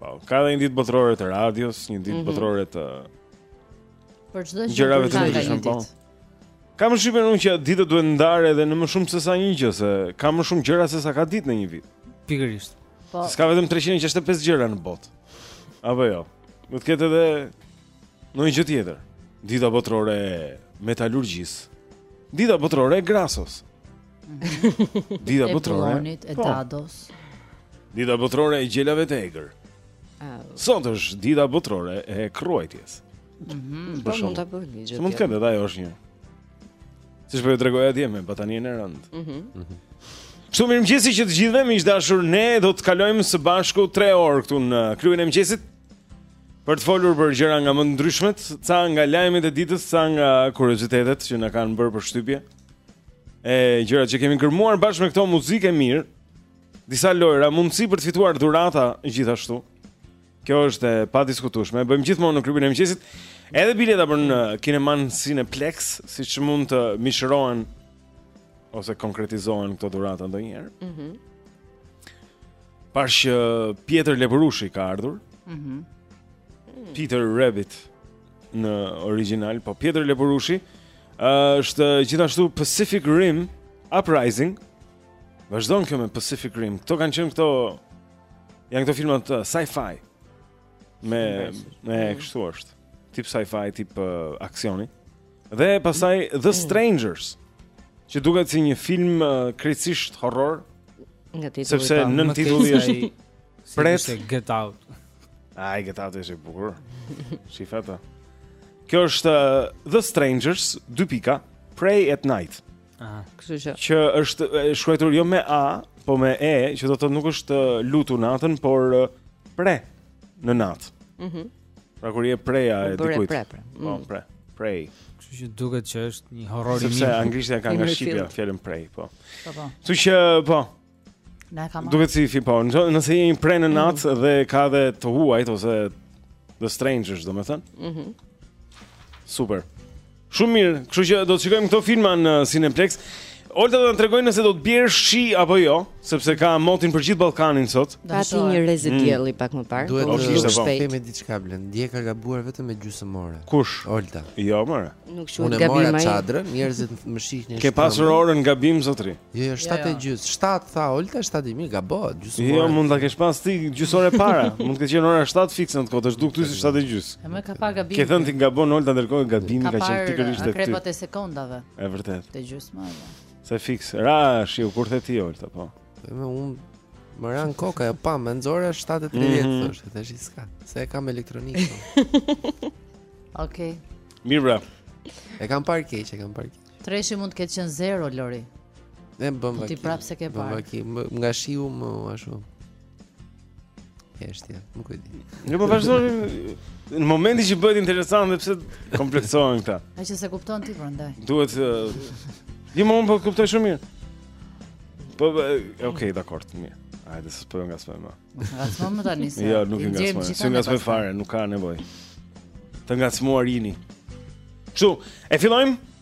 Po, ka edhe një ditë botërore të radios, një ditë mm -hmm. botërore të Për çdo gjë gjërave të ndryshme po. Kam thënë unë që ditët duhet ndarë edhe në më shumë se sa një gjë, se ka më shumë gjëra se sa ka ditë në një vit. Pikërisht. Po. S'ka vetëm 365 gjëra në botë. Apo jo. Do të ketë edhe Një gjë tjetër, dita botërore e metalurgjisë, dita botërore e grasos, mhm. dita botërore e e po. dados, dita botërore e gjelave të egër. Sot është dita botërore e kruajtjes. Mhm. Po mund ta bëj një gjë. Mund të ketë ajo është një. Siç po ju tregoja atje me batanien e rëndë. Mhm. Mhm. Kështu mirëmëngjesi që të gjithëve, miq të dashur ne do të kalojmë së bashku tre orë këtu në klubin e mëngjesit. Për të folur për gjëra nga më të ndryshmet, ca nga lajmet e ditës, ca nga kuriozitetet që na kanë bërë përshtypje. E gjërat që kemi gërmuar bashkë me këto muzikë e mirë, disa lojra, mundësi për të fituar dhurata gjithashtu. Kjo është e padiskutueshme. E bëjmë gjithmonë në klubin e mëngjesit. Edhe bileta për në kinemanë Cineplex, siç mund të mishërohen ose konkretizohen këto dhurata ndonjëherë. Mhm. Mm Pashë që Pjetër Lepurushi ka ardhur mm -hmm. Peter Rabbit në origjinal Po Pjetër Lepurushi është gjithashtu Pacific Rim Uprising Vazhdon kjo me Pacific Rim Këto kanë qenë këto Janë këto filmat uh, sci-fi Me me mm. kështu është. Tip sci-fi, tip uh, aksioni. Dhe pastaj mm. The Strangers, që duket si një film uh, krejtësisht horror. Nga titulli. Sepse po, nëntitulli ai Pret si Get Out. Ai Get Out është i bukur. Si fata. Kjo është uh, The Strangers, dy pika, Prey at Night. Ah, kështu që. Që është shkruar jo me A, por me E, që do të thotë nuk është lutu natën, por pre në natë. Mhm. Mm pra kur je preja e po, dikujt. Pre, pre. Po, mm. pre. Prej. Kështu që duket që është një horror i mirë. Sepse anglishtja ka nga shqipja fjalën prej, po. Po po. Kështu që po, Na e kam. Duket si film po, nëse je pre në natë mm. dhe ka edhe të huajt ose the strangers, domethënë. Mhm. Mm Super. Shumë mirë, kështu që do të shikojmë këto filma në Cineplex. Olta do të tregojë nëse do të bjerë shi apo jo, sepse ka motin për gjithë Ballkanin sot. Pati një rreze mm. dielli pak më parë. Duhet të shpejtë. Kemi diçka blen. Dje ka gabuar vetëm me gjysmë ore. Kush? Olta. Jo, more. Nuk quhet gabim ai. Unë mora çadrën, njerëzit më shihnin shtrëmb. Ke pasur orën gabim zotri? Jo, jo, 7 e gjys. 7 tha Olta, 7 e gjys, gabohet gjysmë ore. Jo, mund ta kesh pas ti gjys ore para. Mund të ketë qenë ora 7 fikse në të kotë, është duk ty si 7 e gjys. E më ka pa gabim. Ke thënë ti gabon Olta ndërkohë gabimi ka qenë pikërisht te ty. Akrepat e sekondave. Është vërtet. Te gjysmë ore. Se fiks. Ra shiu kur the ti Olta, po. Mu më rren koka e pa më nxorri 7:30 mm -hmm. thoshte, tresh s'ka. Se e kam elektronik. Okej. okay. Mirë bra. E kam parë keq, e kam parë. Treshi mund të ketë qenë zero Lori. Ne bën vaki. Ti prapë s'e ke parë. Bën vaki, nga shiu më ashtu. Heshtje, nuk e di. Ne po vazhdojmë në momentin që bëhet interesant dhe pse kompleksohen këta. Ai që se kupton ti prandaj. Duhet të Jo, unë po kuptoj shumë mirë. Po, okay, dakord, mirë. Hajde, s'po po ngacmoj më. Ngacmoje më tani. Jo, nuk e ngacmoj. S'ju ngacmoj fare, nuk ka nevojë. Të ngacmuar jini. Kshu, e fillojmë?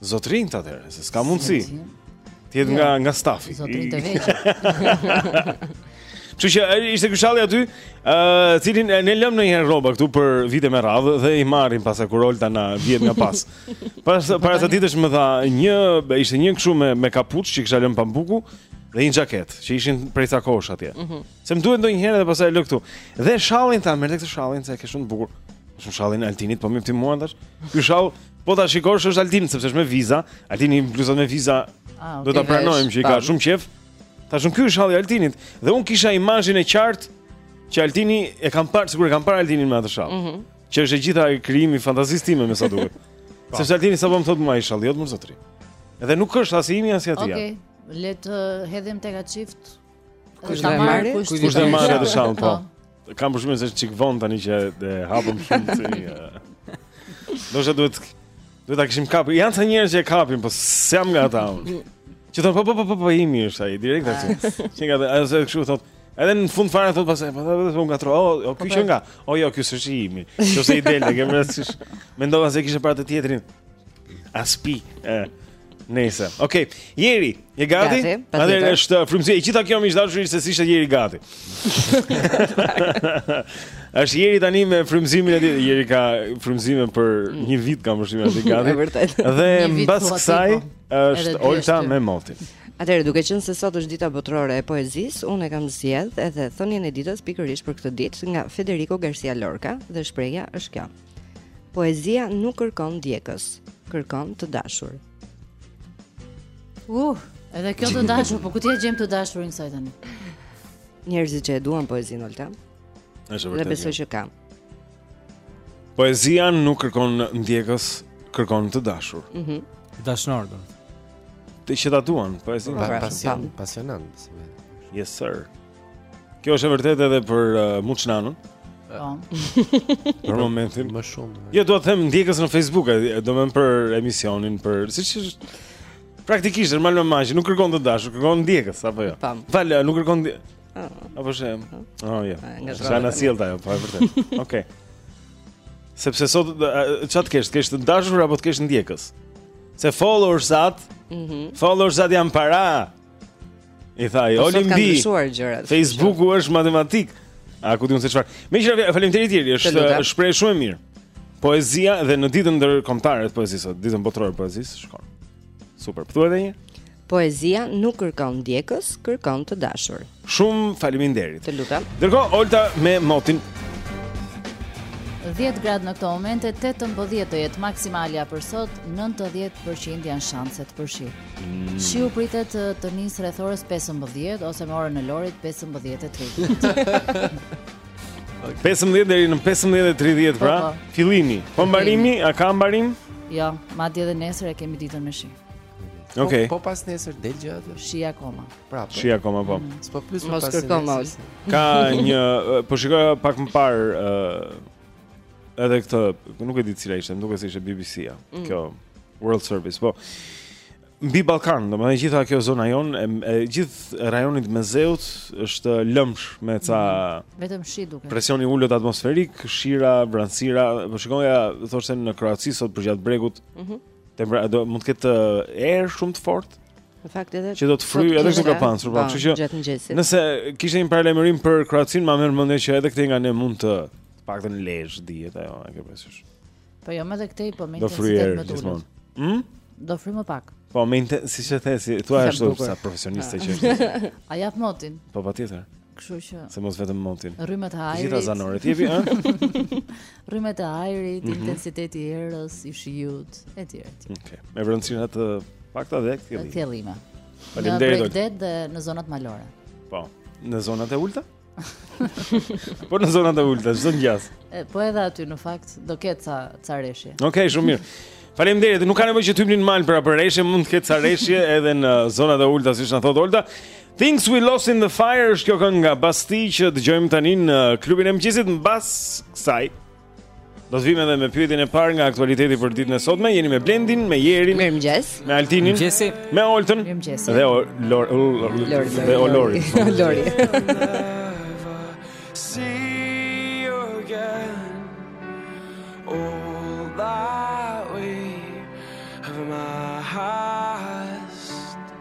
Zotrinjt atëherë, se s'ka mundësi. Të jetë jo. nga nga stafi. Zotrinjt e vegjël. Kështu që ishte ky shalli aty, ë uh, cilin ne lëm ndonjëherë rroba këtu për vite me radhë dhe i marrim pas Olta, kur na vjen nga pas. Pas para sa ditësh më tha, një ishte një kështu me me kapuç që kisha lënë pambuku dhe një xhaket që ishin prej sa kohësh atje. Mm -hmm. Se më duhet ndonjëherë dhe pastaj e lë këtu. Dhe shallin tha, merr këtë shallin se e ke shumë të bukur. Shoh shallin e Altinit, po më ti mua tash. Ky shall Po ta shikosh është Altin sepse është me viza. Altini i bluzat me viza. Ah, do ta pranojmë që i ka shumë qejf. Tash un ky është shalli i Altinit dhe un kisha imazhin e qartë që Altini e kam parë, sikur e kam parë Altinin me atë shall. Mm -hmm. Që është e gjitha krijim i fantazisë time me sa duket. Po. Sepse Altini sapo më thotë imi ai shall, jo më zotri. Edhe nuk është as i imi as i atij. Okej. Le të hidhemi tek atë çift. Kush do e marrë? Kush do e marrë atë shall po? po. Kam përshtypjen se është çik vonë tani që e hapëm shumë si një... Do të duhet... Duhet ta kishim kapur. Janë ca njerëz që e kapin, po s'jam nga ata unë. Që thonë, po, po, po, po, po, imi është ai, direkt aty. Ah. Që nga, a se kështu thot. Edhe në fund fare thot pastaj, po, po, po, po, ngatrrova, o, o, ky po, që po. nga. O, jo, ky s'është imi. Kjo se i del, e kemë rësish. Mendova se kishe para të tjetrin. Aspi. Ë. Nëse. Okej. Okay. Jeri, je gati? Gati. Atëherë është frymëzimi. E gjitha kjo më është dashur se s'; ishte Jeri gati. Është Jeri tani me frymëzimin e tij. Jeri ka frymëzime për një vit kam përshtypjen gati. Është vërtet. Dhe mbas kësaj po. është Olta me motin. Atëherë duke qenë se sot është dita botërore e poezisë, unë e kam zgjedh edhe thënien e ditës pikërisht për këtë ditë nga Federico Garcia Lorca dhe shprehja është kjo. Poezia nuk kërkon ndjekës, kërkon të dashur. Uh, edhe kjo të dashur, po ku t'ia gjejmë të dashurin sot tani? Njerëzit që e duan poezinë Olta. Është vërtet. Dhe besoj që ka. Poezia nuk kërkon ndjekës, kërkon të dashur. Mhm. Mm Dashnor do. Ata që ta duan, poezinë. Pasion, pasionant. Yes sir. Kjo është e vërtetë edhe për uh, Muçnanun. Po. Për momentin më shumë. Jo, do të them ndjekës në Facebook, domethënë për emisionin për siç është praktikisht normal me magji, nuk kërkon të dashur, kërkon ndjekës apo jo. Fal, nuk kërkon ah. Apo shem. Oh, jo. Sa na sjell ajo, po e vërtetë. Okej. Sepse sot ça të kesh, të kesh të dashur apo të kesh ndjekës? Se followersat, mm -hmm. followersat janë para. I tha ajo, Oli mbi. Facebooku është matematikë. Aty di unë se çfarë? Meqenëse faleminderit tjerë, është shprehje shumë e mirë. Poezia dhe në ditën ndërkombëtare të poezisë, ditën botërore të poezisë, shkon. Super. Thuaj edhe një. Poezia nuk kërkon ndjekës, kërkon të dashur. Shumë faleminderit. Të lutem. Ndërkohë Olta me motin 10 grad në këto momente, 18 do jetë maksimalja për sot, 90% janë shanset për shi. Mm. Shiu pritet të, të nisë rreth orës 15 ose me orën e Lorit 15:30. 15 deri në 15:30 pra, po, po. fillimi. Po mbarimi, a ka mbarim? Jo, madje edhe nesër e kemi ditën me shi. Okej. Okay. Po, po pasnesër del gjë aty? Shi akoma. Prapë. Shi akoma po. Mm, s'po pyes më pas. Mos kërko mall. Ka një po shikoj pak më parë ë edhe këtë, nuk e di cila ishte, nuk e di, s'ishte BBC-ja. Mm. Kjo World Service, po. Mbi Ballkan, domethënë gjitha kjo zona jonë, e, e gjithë rajonit Mesdheut është lëmsh me ca mm. vetëm shi duket. Presion i ulët atmosferik, shira, vranësira, po shikoja thoshte në Kroaci sot përgjatë bregut. Mhm. Mm do mund të ketë erë shumë të fortë. Në fakt edhe që do të fryjë edhe kur ka pancur, po, po kështu që gjatë mëngjesit. Nëse kishte një paralajmërim për Kroacinë, më merr mendja që edhe këtej nga ne mund të të paktën lehtë ndihet ajo, e ke parasysh. Po jo mo edhe këtej, po me intensitet më të ulët. Hm? Do fryjë më pak. Po me intensitet, siç e thësi, thua ashtu sa profesioniste që është. A jap motin? Po patjetër. Kështu që. Se mos vetëm motin. Rrymat e ajrit. Gjithë zanoret jep, ha? Rrymat e ajrit, mm -hmm. intensiteti i erës, i shiut, etj. Okej. Okay. Me vërtetësinë të pakta dhe këllime. Këllime. Faleminderit. Në bregdet dhe në zonat malore. Po, në zonat e ulta? po në zonat e ulta, ç'do ngjasë. Po edhe aty në fakt do ketë ca ca reshje. Okej, okay, shumë mirë. Faleminderit. Nuk ka nevojë që të hyjmë në mal për reshje, mund të ketë ca reshje edhe në zonat e ulta, siç na thotë Olta. Things we lost in the fire është kjo këngë nga Bastille që dëgjojmë tani në klubin e mëngjesit mbas kësaj. Do të vijmë edhe me pyetjen e parë nga aktualiteti për ditën e sotme. Jeni me Blendin, me Jerin, me Mëngjes, me Altinin, Mëngjesi, me Oltën, me Mëngjesi. Dhe Lori, dhe Lori. Lori. See you again. All that we have my heart.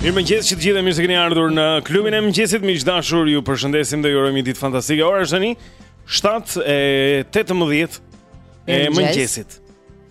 Mirë mëngjes që të gjithë e mirë se keni ardhur në klubin e mëngjesit Miq të dashur, ju përshëndesim dhe ju urojmë një ditë fantastike Ora është tani 7 e 18 e mëngjesit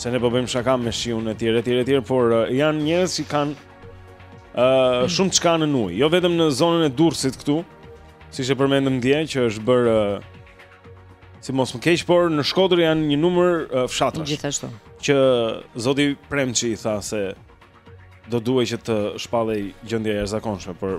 Se ne po bëjmë shaka me shiun e tjera, e tjera, e tjera, por uh, janë njerëz që kanë uh, shumë çka në ujë. Jo vetëm në zonën e Durrësit këtu, siç e përmendëm dje, që është bërë, uh, si mos më keq, por në Shkodër janë një numër uh, fshatrash. Gjithashtu. Që zoti Prençi tha se do duhej që të shpallej gjendja e jashtëzakonshme për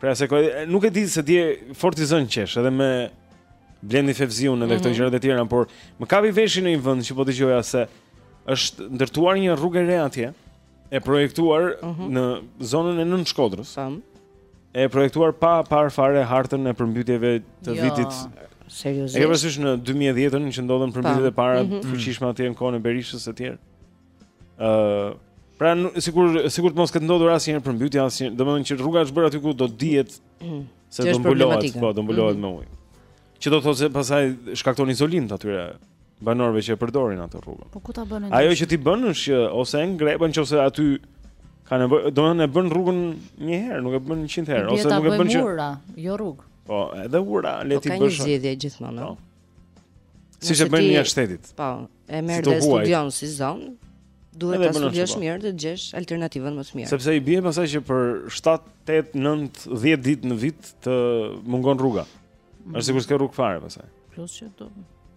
Pra se koj, nuk e di se ti ironizon, qesh edhe me Blendi Fevziun edhe mm -hmm. këto mhm. gjërat e tjera, por më kapi veshi në një vend që po dëgjoja se është ndërtuar një rrugë e re atje, e projektuar uh mhm. -huh. në zonën e Nën Shkodrës. Tam. E projektuar pa parë fare hartën e përmbytjeve të jo, vitit. Seriozisht. E ke parasysh në 2010-ën që ndodhën përmbytjet e para mm -hmm. të mhm. fuqishme atje në kohën e Berishës e tjera. Ëh, uh, pra sikur sikur të mos ketë ndodhur asnjëherë përmbytje asnjëherë, domethënë që rruga është bërë aty ku do të dihet mm. se do mbulohet, po do mbulohet mm -hmm. me ujë. Që do të thotë se pastaj shkakton izolim të atyre banorëve që e përdorin atë rrugë. Po ku ta bënë? Ajo që ti bën është që ose e ngre, bën nëse aty ka nevojë, domethënë e bën rrugën një herë, nuk e bën 100 herë ose nuk e bën që. Ura, jo rrugë. Po, edhe ura le, po t'i bësh. Po ka një zgjidhje gjithmonë. Po. Siç e bëjnë në shtetet Po, E merr dhe studion si zonë. Duhet ta studiosh po. mirë dhe të gjesh alternativën më të mirë. Sepse i bie pastaj që për 7, 8, 9, 10 ditë në vit të mungon rruga. Mm. Është sikur s'ke rrugë fare pastaj. Plus që do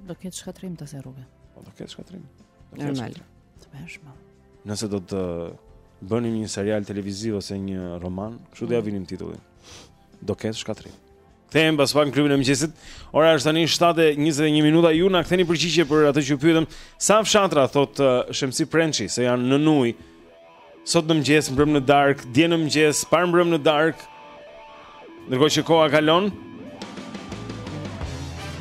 do ketë shkatërrim të asaj rruge. Po do ketë shkatërrim. Normal. Të bësh më. Nëse do të bënim një serial televiziv ose një roman, kështu do ia mm. vinim titullin. do ketë shkatërrim. Kthehemi pas pak në klubin e mëngjesit. Ora është tani 7 e 21 minuta. Ju na ktheni përgjigje për atë që ju pyetëm. Sa fshatra thotë uh, Shemsi Prençi se janë nën ujë? Sot në mëngjes, mbrëmë në darkë, dje në mëngjes, parmbrëmë në darkë. Ndërkohë që koha kalon,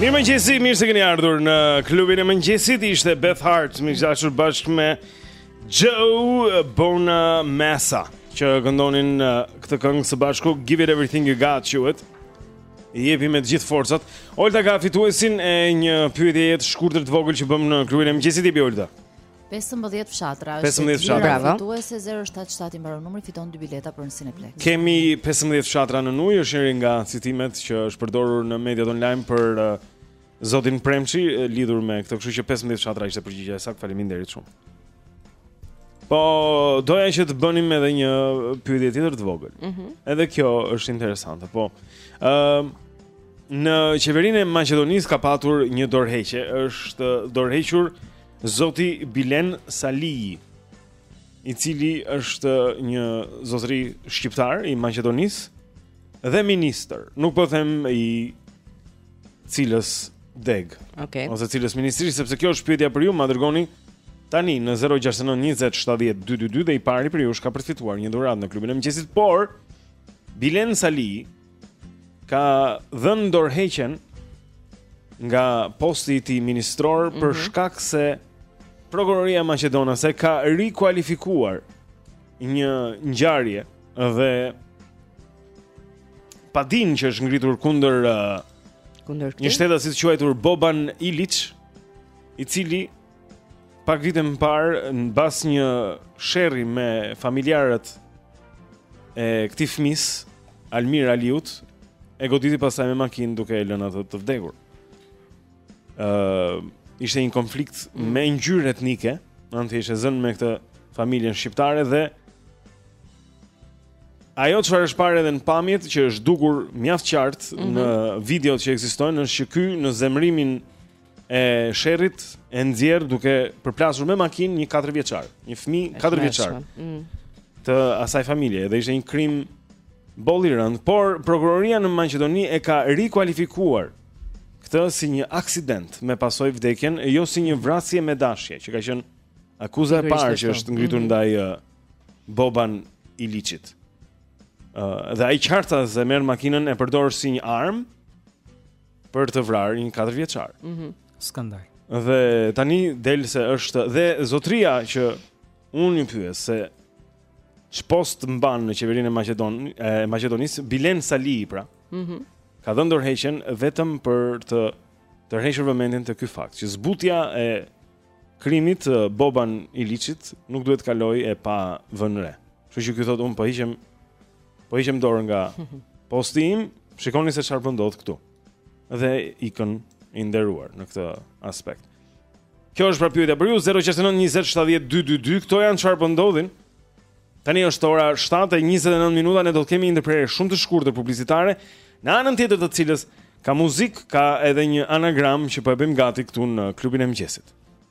Mirëmëngjesi, mirë se keni ardhur në klubin e mëngjesit Ishte Beth Hart, miq të dashur bashkë me Joe Bonamassa Që këndonin uh, këtë këngë së bashku Give it everything you got, quhet Jepi me të gjithë forcat Olta ka fituesin e një pyetjeje të shkurtër të vogël që bëmë në klubin e mëngjesit I bie Olta 15 fshatra është 15 fshatra fituese 077 i mbaron numri fiton dy bileta për në Cineplex. Kemi 15 fshatra nën ujë, është njëri nga citimet që është përdorur në mediat online për uh, zotin Premçi uh, lidhur me këtë, kështu që 15 fshatra ishte përgjigja e saktë. Faleminderit shumë. Po doja që të bënim edhe një pyetje tjetër të vogël. Mm -hmm. Edhe kjo është interesante. Po. Ëm ehm, uh, në qeverinë e Maqedonisë ka patur një dorëheqje, është dorëhequr Zoti Bilen Saliu, i cili është një zotëri shqiptar i Maqedonisë dhe ministër, nuk po them i cilës degë. Okej. Okay. Ose cilës ministri, sepse kjo është pyetja për ju, ma dërgoni tani në 069 20 70 222 dhe i pari për ju është ka përfituar një dhuratë në klubin e mëngjesit, por Bilen Saliu ka dhënë dorëheqjen nga posti i tij ministror mm -hmm. për mhm. shkak se prokuroria maqedonase ka rikualifikuar një ngjarje dhe padinë që është ngritur kundër uh, kundër një shtetasi të quajtur Boban Iliç, i cili Pak vite më parë, mbas një sherri me familjarët e këtij fëmijës, Almir Aliut, e goditi pasaj me makinë duke e lënë atë të vdekur. Uh, ishte një konflikt mm. me ngjyrë etnike, ishte zënë me këtë familjen shqiptare dhe ajo çfarë është parë edhe në pamjet që është dukur mjaft qartë mm -hmm. në videot që ekzistojnë është që ky në zemrimin e sherrit e nxjerr duke përplasur me makinë një katër vjeçar, një fëmijë katër vjeçar. Mm. Të asaj familje dhe ishte një krim boll i rënd, por prokuroria në Maqedoni e ka rikualifikuar këtë si një aksident me pasojë vdekjen, jo si një vrasje me dashje, që ka qenë akuza e parë që është ngritur mhm. ndaj uh, Boban Iliçit. Ë uh, dhe ai qartazi e merr makinën e përdor si një armë për të vrarë një katër vjeçar. Mhm. Mm Skandal. Dhe tani del se është dhe zotria që unë ju pyes se ç'post mban në qeverinë e Maqedon e Maqedonisë Bilen Saliu pra. Mhm. Mm ka dhënë dorëheqjen vetëm për të tërhequr vëmendjen te ky fakt që zbutja e krimit të Boban Iliçit nuk duhet të kalojë e pa vënë re. Kështu që ky thotë unë po hiqem Po heq dorë nga posti im, shikoni se çfarë po ndodh këtu. Dhe ikën i nderuar në këtë aspekt. Kjo është pra pyetja për ju 069 20 70 222. Këto janë çfarë po ndodhin. Tani është ora 7:29 minuta, ne do të kemi një ndërprerje shumë të shkurtër publicitare, në anën tjetër të cilës ka muzikë, ka edhe një anagram që po e bëjmë gati këtu në klubin e mëngjesit.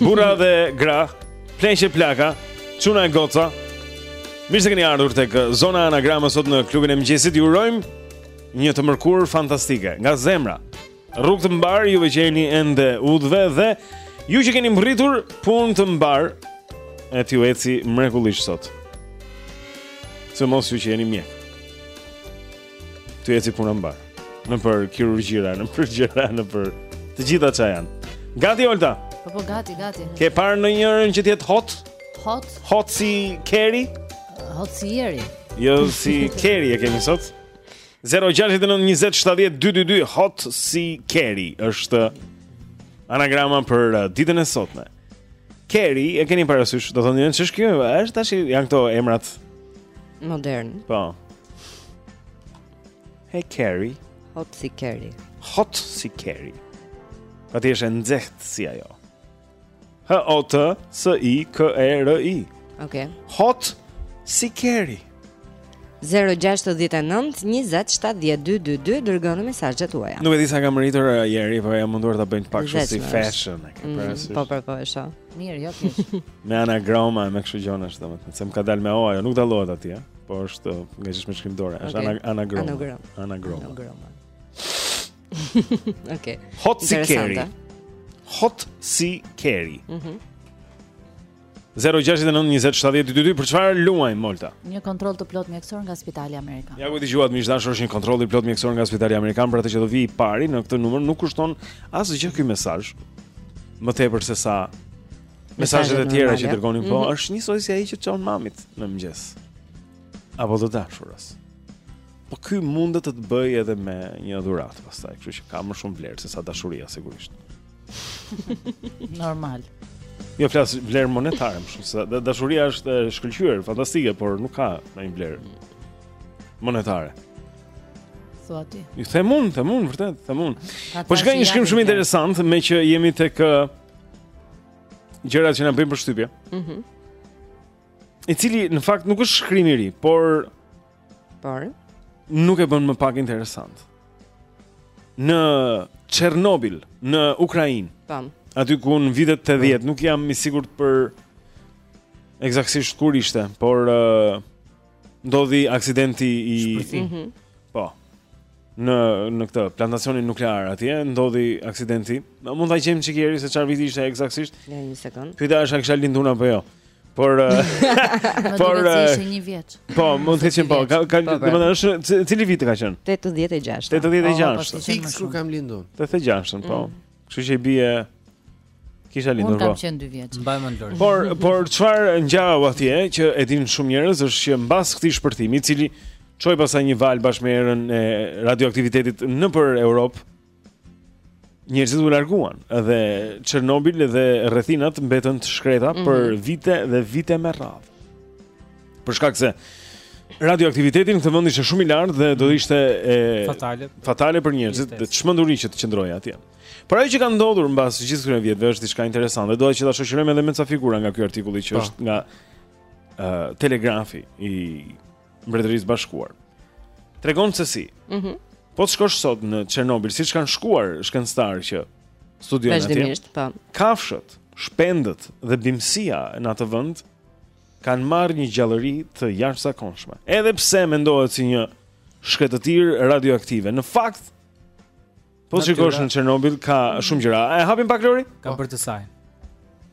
Burra dhe gra, pleqe plaka, çuna e goca. Mirë se keni ardhur tek zona anagrama sot në klubin e mëngjesit. Ju urojmë një të mërkurë fantastike nga zemra. Rrugë të mbarë juve që jeni ende udhëve dhe ju që keni mbërritur punë të mbarë e t'ju eci mrekullisht sot. Sidomos ju që jeni mjek. T'ju eci puna mbarë. Nëpër kirurgjira, nëpër gjëra, nëpër të gjitha ça janë. Gati, Olta? Po, po, gati, gati. Ke parë ndonjërën që të jetë hot? Hot? Hot si keri? Hot si jeri. Jo si keri e kemi sot. 069 20 70 222 Hot si keri është anagrama për uh, ditën e sotme. Keri e keni parasysh, do të thonë se ç'është kjo? Është tash janë këto emrat Modern. Po. Hej Keri. Hot si Keri. Hot si Keri. Pra ti është e nxehtë si ajo. H O T S I K E R I. Okej. Hot si Keri. 0-6-9-20-70-222 Dërgoni mesazhet tuaja Nuk e di sa kam arritur uh, jeri Po jam munduar ta bëj pak shumë si fashion mm, Po për po e shumë Mirë, jo keq. me anagrama e me kështu gjëra është domethënë, se më ka dalë me o ajo, nuk dallohet atje, ja? po është ngaqë është me shkrim dore, është okay. anagrama. Anagrama. Anagrama. anagrama. okay. Hot si keri. Hot si keri. Mhm. Mm 0692070222 për çfarë luajmë Olta? Një kontroll të plotë mjekësor nga Spitali Amerikan. Ja ku e dëgjuat miq të dashur është një kontroll i plotë mjekësor nga Spitali Amerikan për atë që do vi i pari në këtë numër nuk kushton asgjë ky mesazh. më tepër se sa mesazhet e tjera që dërgoni, mm -hmm. po mhm. është njësoj si ai që i çon mamit në mëngjes. Apo të dashurës. Po ky mund të të bëjë edhe me një dhuratë pastaj, kështu që ka më shumë vlerë se sa dashuria sigurisht. Normal. Jo flas vlerë monetare më shumë, se dashuria është e shkëlqyer, fantastike, por nuk ka ndonjë vlerë monetare. thua ti. E them unë, them unë vërtet, them unë. Po shikoja një shkrim shumë interesant meqë jemi tek gjërat që na bëjnë përshtypje. Mhm. Mm I cili në fakt nuk është shkrim i ri, por por nuk e bën më pak interesant. Në Çernobil, në Ukrainë. Tam. Aty ku në vitet 80, nuk jam i sigurt për ekzaktësisht kur ishte, por uh, ndodhi aksidenti i Shpërthim. Mhm. Po. Në në këtë plantacionin nuklear atje ndodhi aksidenti. A mund ta gjejmë çik Jeri se çfarë viti ishte ekzaktësisht. Le një sekond. Pyetja është a kisha lindur apo jo. Por eh, Më Por, duket se eh, ishe një vjeç. po, mund të kem qenë po. Ka ka Po, po. domethënë është c- cili vit ka qenë? 86. 86. Fiks kur kam lindur. 86-ën, po. Kështu që i bie kisha lindur. Unë kam po. qenë 2 vjeç. Mbaj mend, Lori. Por por çfarë ngjau atje që e dinë shumë njerëz është që mbas këtij shpërthimi, i cili çoi pastaj një valë bashkë me erën e radioaktivitetit nëpër Europë, njerëzit u larguan dhe Çernobil dhe rrethinat mbetën të shkreta mm -hmm. për vite dhe vite me radhë. Për shkak se radioaktiviteti në këtë vend ishte shumë i lartë dhe do ishte fatale. Fatale për njerëzit, dhe çmenduri që të qëndroje atje. Por ajo që ka ndodhur mbas gjithë këtyre viteve është diçka interesante. Doja që ta shoqërojmë edhe me ca figura nga ky artikull që po, është nga ë uh, Telegrafi i Mbretërisë së Bashkuar. Tregon se si. Mhm. Mm po të shkosh sot në Çernobil, siç kanë shkuar shkencëtarë që studiojnë atje. Vazhdimisht, po. Kafshët, shpendët dhe bimësia në atë vend kanë marrë një gjallëri të jashtëzakonshme. Edhe pse mendohet si një shkretëtirë radioaktive, në fakt po të shkosh në Çernobil ka shumë gjëra. E hapim pak Lori? Ka për të sajë.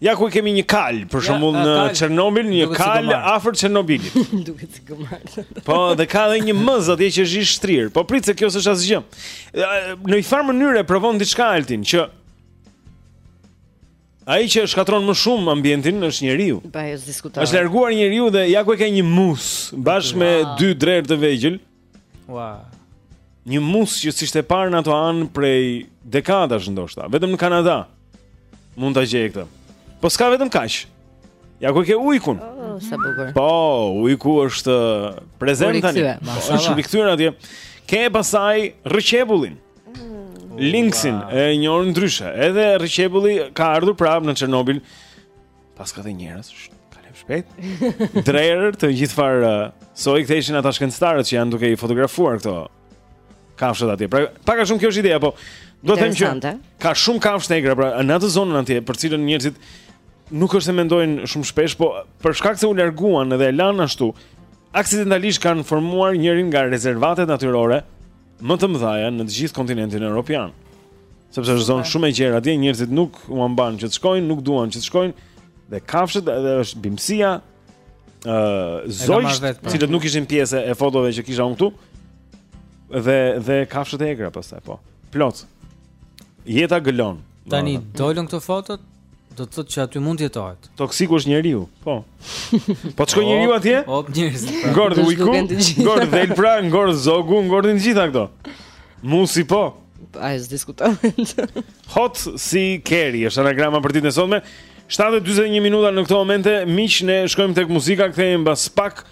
Ja ku kemi një kalë, për shembull në Çernobil, një kalë afër Çernobilit. Duket si gomar. Po, dhe ka edhe një mëz atje që është i shtrirë. Po prit se kjo s'është asgjë. Në një farë mënyre provon diçka, Altin, që Ai që shkatërron më shumë ambientin është njeriu. E padiskutuar. Është larguar njeriu dhe ja ku e ke një mus bashkë me dy drerë të vegjël. Ua. Një mus që s'ishte parë në ato anë prej dekadash ndoshta, vetëm në Kanada mund ta gjeje këtë. Po s'ka vetëm kaq. Ja ku e ke ujkun. Oh, sa bukur. Po, ujku është prezent tani. Është rikthyer atje. Ke pastaj rrëqebullin. Linksin, i njohur ndryshe. Edhe rrëqebulli ka ardhur prapë në Çernobil. Pas ka dhe njerëz, kalim shpejt. Drerë të gjithfarë uh, soi këta ishin ata shkencëtarët që janë duke i fotografuar këto kafshët atje. Pra, pak a shumë kjo është ideja, po dua të them që ka shumë kafshë të egra pra në atë zonën atje, për cilën njerëzit nuk është se mendojnë shumë shpesh, po për shkak se u larguan dhe e lanë ashtu, aksidentalisht kanë formuar njërin nga rezervatet natyrore më të mëdha në të gjithë kontinentin europian. Sepse është zonë shumë e gjerë atje, njerëzit nuk ua mban që të shkojnë, nuk duan që të shkojnë dhe kafshët edhe është bimësia ë uh, zogjtë, po, të cilët nuk ishin pjesë e fotove që kisha unë këtu. Dhe dhe kafshët e egra pastaj po. Plot. Jeta gëlon. Tani dolën këto fotot? Do të thotë që aty mund të jetohet. Toksiku është njeriu. Po. Po të shkojë njeriu atje, Po, njerëz. Ngordh ujku, ngordh dhelpra, ngordh zogu, ngordhin të gjitha këto. Musi po. E padiskutuar. Hot si Kerry është anagrama për ditën e sotme. 7:41 minuta në këto momente, miq ne shkojmë tek muzika, kthehemi mbas pak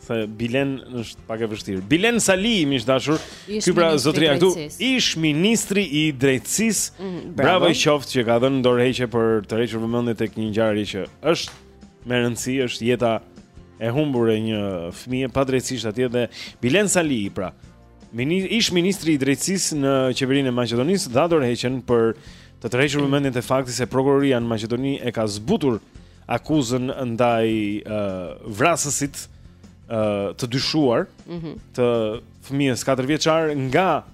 Se Bilen është pak e vështirë. Bilen Sali, miq të dashur, ky pra zotria këtu, ish ministri i drejtësisë. Mm, bravo i qoftë që ka dhënë dorëheqje për të tërhequr vëmendje tek një ngjarje që është me rëndësi, është jeta e humbur e një fëmije padrejtësisht atje dhe Bilen Sali, pra, ish ministri i drejtësisë në qeverinë e Maqedonisë dha dorëheqjen për të tërhequr mm. vëmendjen te fakti se prokuroria në Maqedoni e ka zbutur akuzën ndaj uh, vrasësit uh, të dyshuar mm -hmm. të fëmijës 4 vjeçar nga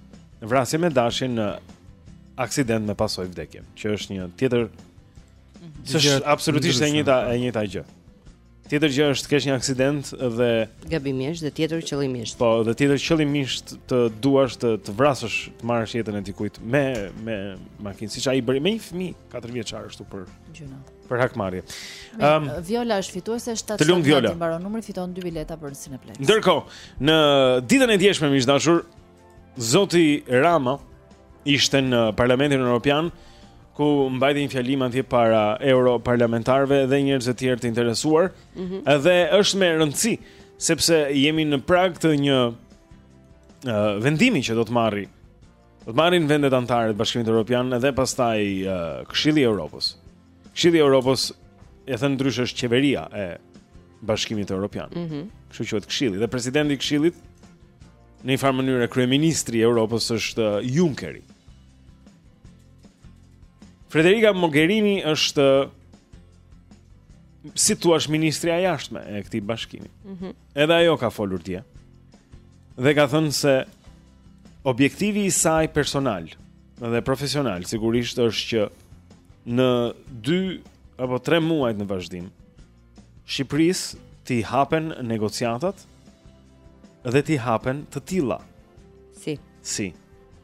vrasje me dashje në aksident me pasojë vdekjen, që është një tjetër mhm. s'është absolutisht e njëjta e njëjta gjë. Tjetër gjë është të kesh një aksident dhe gabimisht dhe tjetër qëllimisht. Po, dhe tjetër qëllimisht të duash të të vrasësh, të marrësh jetën e dikujt me me makinë, siç ai bëri me një fëmijë. 4 vjeçar ashtu për gjynah. Për hakmarrje. Ëm um, Viola është fituese 700. Të lumtë Viola. Mbaron numri fiton 2 bileta për Cineplex. Ndërkohë, në ditën e djeshme miq të dashur, zoti Rama ishte në Parlamentin Evropian ku mbajti një fjalim atje para europarlamentarëve dhe njerëzve të tjerë të interesuar. Mm -hmm. Dhe është me rëndësi sepse jemi në prag të një uh, vendimi që do të marri Do të marrin vendet anëtare të Bashkimit Evropian dhe pastaj uh, Këshilli i Evropës. Këshilli i Evropës e thënë ndryshe është qeveria e Bashkimit Evropian. Mhm. Mm Kështu quhet Këshilli dhe presidenti i Këshillit në një farë mënyre kryeministri i Evropës është uh, Junckeri. Frederika Mogherini është uh, si të thuash ministrja e jashtme e këtij bashkimi. Mhm. Mm Edhe ajo ka folur dje. Dhe ka thënë se objektivi i saj personal dhe profesional sigurisht është që në 2 apo 3 muajt në vazhdim Shqipërisë t'i hapen negociatat dhe t'i hapen të tilla. Si? Si?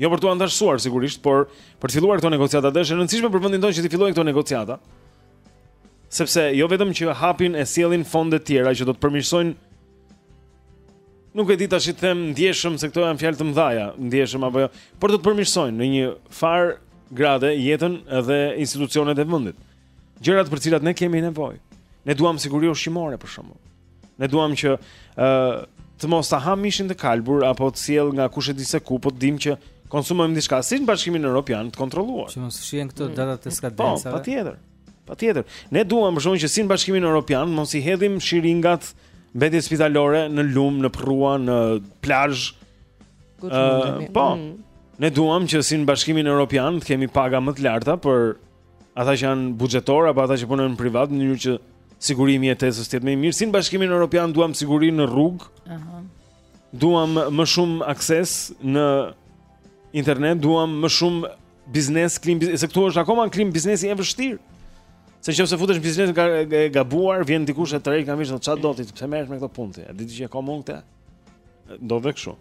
Jo për t'u anëtarësuar sigurisht, por për të filluar këto negociata dhe është e rëndësishme për vendin tonë që t'i fillojë këto negociata. Sepse jo vetëm që hapen e sjellin fonde të tjera që do të përmirësojnë Nuk e di tashi të them ndjeshëm se këto janë fjalë të mëdha, ndjeshëm apo jo, por do të përmirësojnë në një farë grade jetën dhe institucionet e vendit. Gjërat për të cilat ne kemi nevojë. Ne duam siguri ushqimore për shembull. Ne duam që ë uh, të mos ta hamë mishin të kalbur apo të sjellë nga kush e di se ku, po të dimë që konsumojmë diçka si në Bashkimin Evropian të kontrolluar. Që mos fshihen këto mm. datat e skadencave. Po, patjetër. Patjetër. Ne duam për shembull që si në Bashkimin Evropian mos i hedhim shiringat mbetje spitalore në lum, në përrua, në plazh. Uh, po. Mm. Ne duam që si në Bashkimin Evropian të kemi paga më të larta për ata që janë buxhetor apo ata që punojnë privat në mënyrë që sigurimi i jetesës të jetë më i mirë. Si në Bashkimin Evropian duam siguri në rrugë. Ëh. Uh -huh. Duam më shumë akses në internet, duam më shumë biznes, klim biznes, se këtu është akoma një klim biznesi e vështirë. Se nëse futesh në biznesin e gabuar, vjen dikush e të tërheq nga veshi, çfarë do ti, pse merresh me këto punë ti? A di ti që e kam unë këtë? Ndodh kështu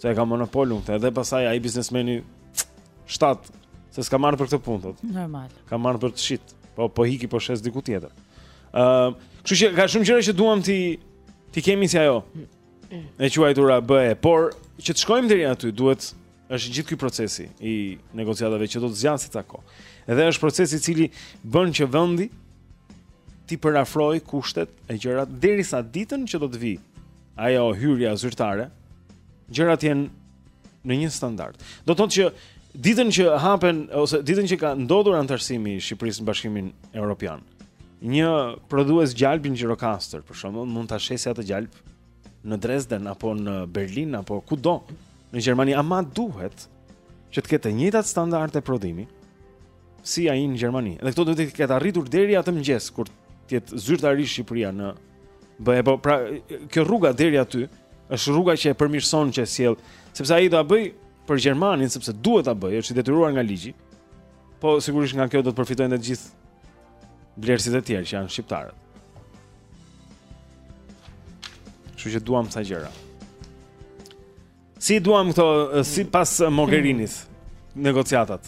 Se e kam monopol unë këtë Edhe pastaj ai biznesmeni Shtat Se s'kam marrë për këtë punë thot. Normal Kam marrë për të shit Po, po iki po shes diku tjetër uh, Kështu që ka shumë gjëra që duham t'i t'i kemi si ajo E quajtura BE Por që të shkojmë deri aty Duhet është gjithë ky procesi i negociatave që do të zgjasë ca kohë. Edhe është procesi i cili bën që vendi t'i përafroj kushtet e gjërat derisa ditën që do të vij ajo hyrja zyrtare, gjërat të jenë në një standard. Do të thotë që ditën që hapen ose ditën që ka ndodhur anëtarësimi i Shqipërisë në Bashkimin Evropian, një prodhues gjalpi në Gjirokastër, për shembull, mund ta shesë atë gjalp në Dresden apo në Berlin apo kudo në Gjermani ama duhet që të ketë të njëjtat standarde prodhimi si ai në Gjermani. Dhe këto duhet t'i ketë arritur deri atë mëngjes kur të jetë zyrtarisht Shqipëria në BE. Po pra kjo rruga deri aty është rruga që e përmirëson që sjell, sepse ai do ta bëj për Gjermanin sepse duhet ta bëj, është i detyruar nga ligji. Po sigurisht nga kjo do të përfitojnë të gjithë Blerësit e tjerë që janë shqiptarët. Kështu që duam ca gjëra. S'i duam këto sipas Mogherinit negociatat.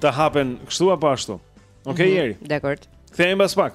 Të hapen kështu apo ashtu. Okej, okay, mm -hmm. Jeri. Dakord. Kthehemi pas pak.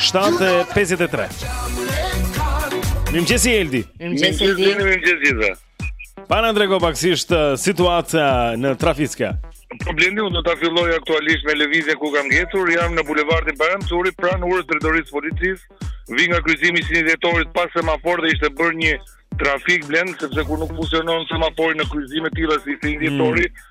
7.53 Mirëmëngjes Eldi Mirëmëngjes Eldi Mirëmëngjes Eldi Pa na trego pak si është uh, situata në trafik S'ka problem Blendi unë do ta filloj aktualisht me lëvizje ku kam ngecur Jam në bulevardin Bajram Curri pranë urës drejtorisë policisë Vij nga kryqëzimi i 21 Dhjetorit pa semafor dhe ishte bërë një trafik Blendi Sepse kur nuk funksionon semafori në kryqëzime të tilla si 21 Dhjetori mm.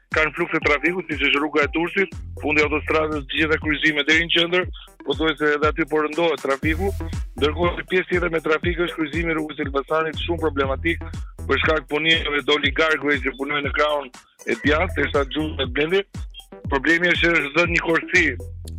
kanë fluks të trafikut, siç është rruga e Durrësit, fundi i autostradës, të gjitha kryqëzimet deri në qendër, pothuajse edhe aty po rëndohet trafiku. Ndërkohë një pjesë tjetër me trafik është kryqëzimi i rrugës Elbasanit, shumë problematik për shkak të punimeve të oligarkëve që punojnë në krahun e djathtë, është te Gjuhët Blendi. Problemi është se është zënë një korsi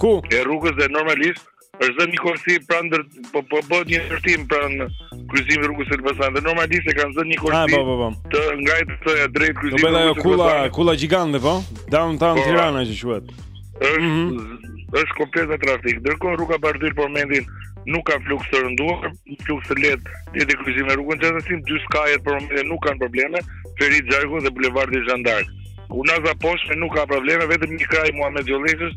ku e rrugës dhe normalisht Është dhe një korsi pranë ndërsa po bëhet një ndërtim pranë kryqëzimit të rrugës së Elbasanit. Normalisht e kanë zënë një korsi. Ah, po, po, po. Të ngadaltë thoja drejt kryqëzimit. Do bëhet ajo kulla, kulla gjigande, po? Downtown po, Tirana që quhet. Është mm -hmm. është komplet me trafik. Ndërkohë rruga Bardhyl për momentin nuk ka fluks të rënduar, fluks të lehtë deri te kryqëzimi me rrugën Çasasin, dy skajet për momentin nuk kanë probleme, Ferit Xhajko dhe bulevardi Zhan d'Ark. Unaza poshtë nuk ka probleme, vetëm një krah i Muhamet Gjolleshës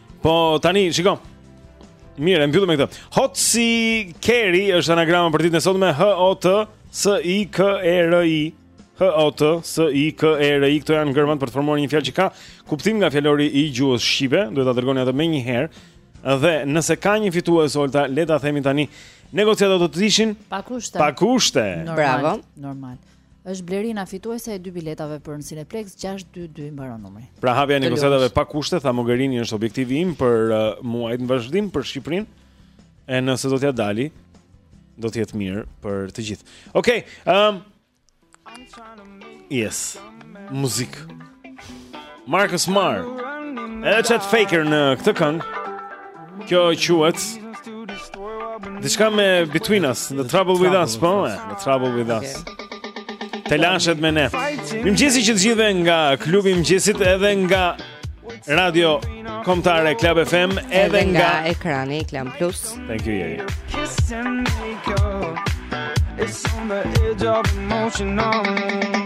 Po tani, shiko. Mirë, e mbyllim me këtë. Hotsi Keri është anagrama për ditën e sotme H O T S I K E R I. H O T S I K E R I këto janë gërmat për të formuar një fjalë që ka kuptim nga fjalori i gjuhës shqipe, duhet ta dërgoni atë menjëherë. Dhe nëse ka një fitues Olta, le ta themi tani. Negociatat do të ishin pa kushte. Pa kushte. Bravo. Normal. Është Blerina fituese e dy biletave për në Cineplex 622 mbaron numri. Pra hapja e negociatave pa kushte, tha Mogherini është objektivi im për uh, muajt në vazhdim për Shqipërinë. E nëse do t'ia dalë, do të jetë mirë për të gjithë. Okej, okay, um, Yes. Muzikë. Marcus Marr. Edhe Chet Faker në këtë këngë. Kjo quhet Diçka me Between Us, The Trouble With Us, po, eh, The Trouble With Us. Telashet me ne. Mëngjes që të gjithëve nga klubi i mëngjesit edhe nga Radio Kombëtare Club FM edhe nga ekrani Klan Plus. Thank you Jeri. It's on the edge of emotion on me.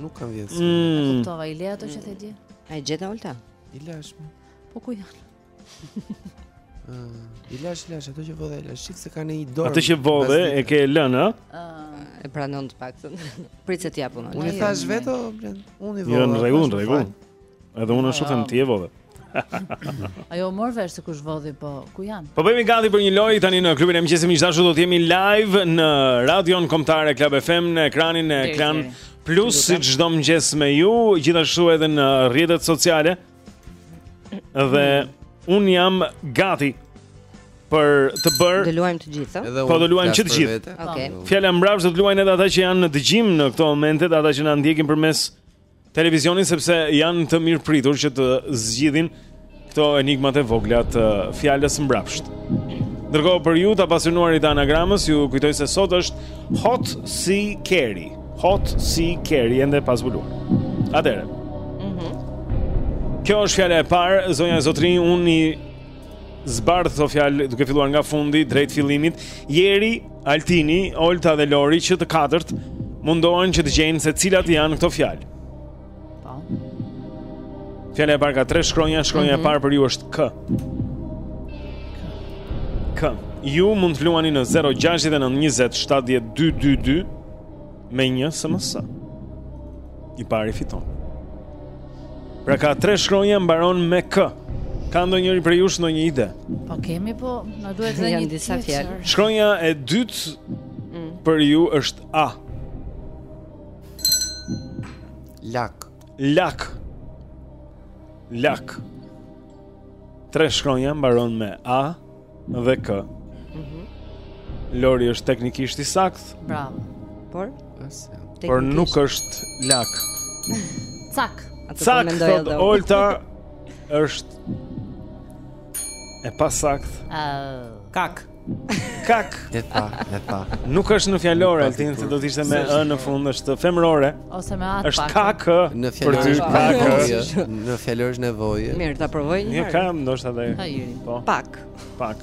Nuk ka më vend. Mm. Kuptova, i le ato që the dje. A i gjete Olta? I lash. Po ku janë? Ëh, i lash, lash ato që vodhe, lash shih se kanë një dorë. Ato që vodhe i ke lënë, ëh? e pranon të paktën. Prit se t'i jap unë. Unë thash vetë, unë i vodha. Jo, në rregull, në rregull. Edhe unë ashtu them ti e vodhe. U mor vesh se kush vodhi po ku janë. Po bëhemi gati për një lojë tani në klubin e mëngjesit miq të dashur do të jemi live në Radion Kombëtare Club FM në ekranin e Klan Plus si çdo mëngjes me ju, gjithashtu edhe në rrjetet sociale. Dhe un jam gati për të bërë. Do luajmë të gjithë. Po do luajmë të gjithë. Okej. Fjala mbrapsht do të luajnë edhe ata që janë në dëgjim në këto momente, ata që na ndjekin përmes televizionit sepse janë të mirëpritur që të zgjidhin këto enigmat e vogla të fjalës mbrapsht. Ndërkohë për ju të pasionuarit e anagramës, ju kujtoj se sot është Hotsi Keri. Hotsi Keri ende pa zbuluar. Atëherë. Mhm. Mm Kjo është fjala e parë, zonja e zotërinj, unë i Zbardh këto fjalë duke filluar nga fundi drejt fillimit. Jeri, Altini, Olta dhe Lori që të katërt mundohen që të gjejnë se cilat janë këto fjalë. Po. Fjala e parë ka tre shkronja, shkronja mm -hmm. e mhm. parë për ju është K. K. Ju mund të luani në 069 20 70 222. Me një SMS. I pari fiton. Pra ka tre shkronja mbaron me K. Ka ndonjëri prej jush ndonjë ide Po kemi po Na duhet dhe një disa fjalë Shkronja e dytë mm. Për ju është A Lak Lak Lak Tre shkronja mbaron me A Dhe K? Mhm. Lori është teknikisht i saktë. Bravo. Por Por nuk është lak. Cak. Atë po mendoj edhe. Cak thotë Olta është e pasakt. Uh... Kak. Kak. Epa, epa. Nuk është në fjalor, Altin se do të ishte me ë në fund, është femërore. Ose me atë është KK. Në fjalë është KK. Në fjalë është nevojë. Mirë, ta provoj një herë. Një kam ndoshta dhe. Po. Pak. Pak.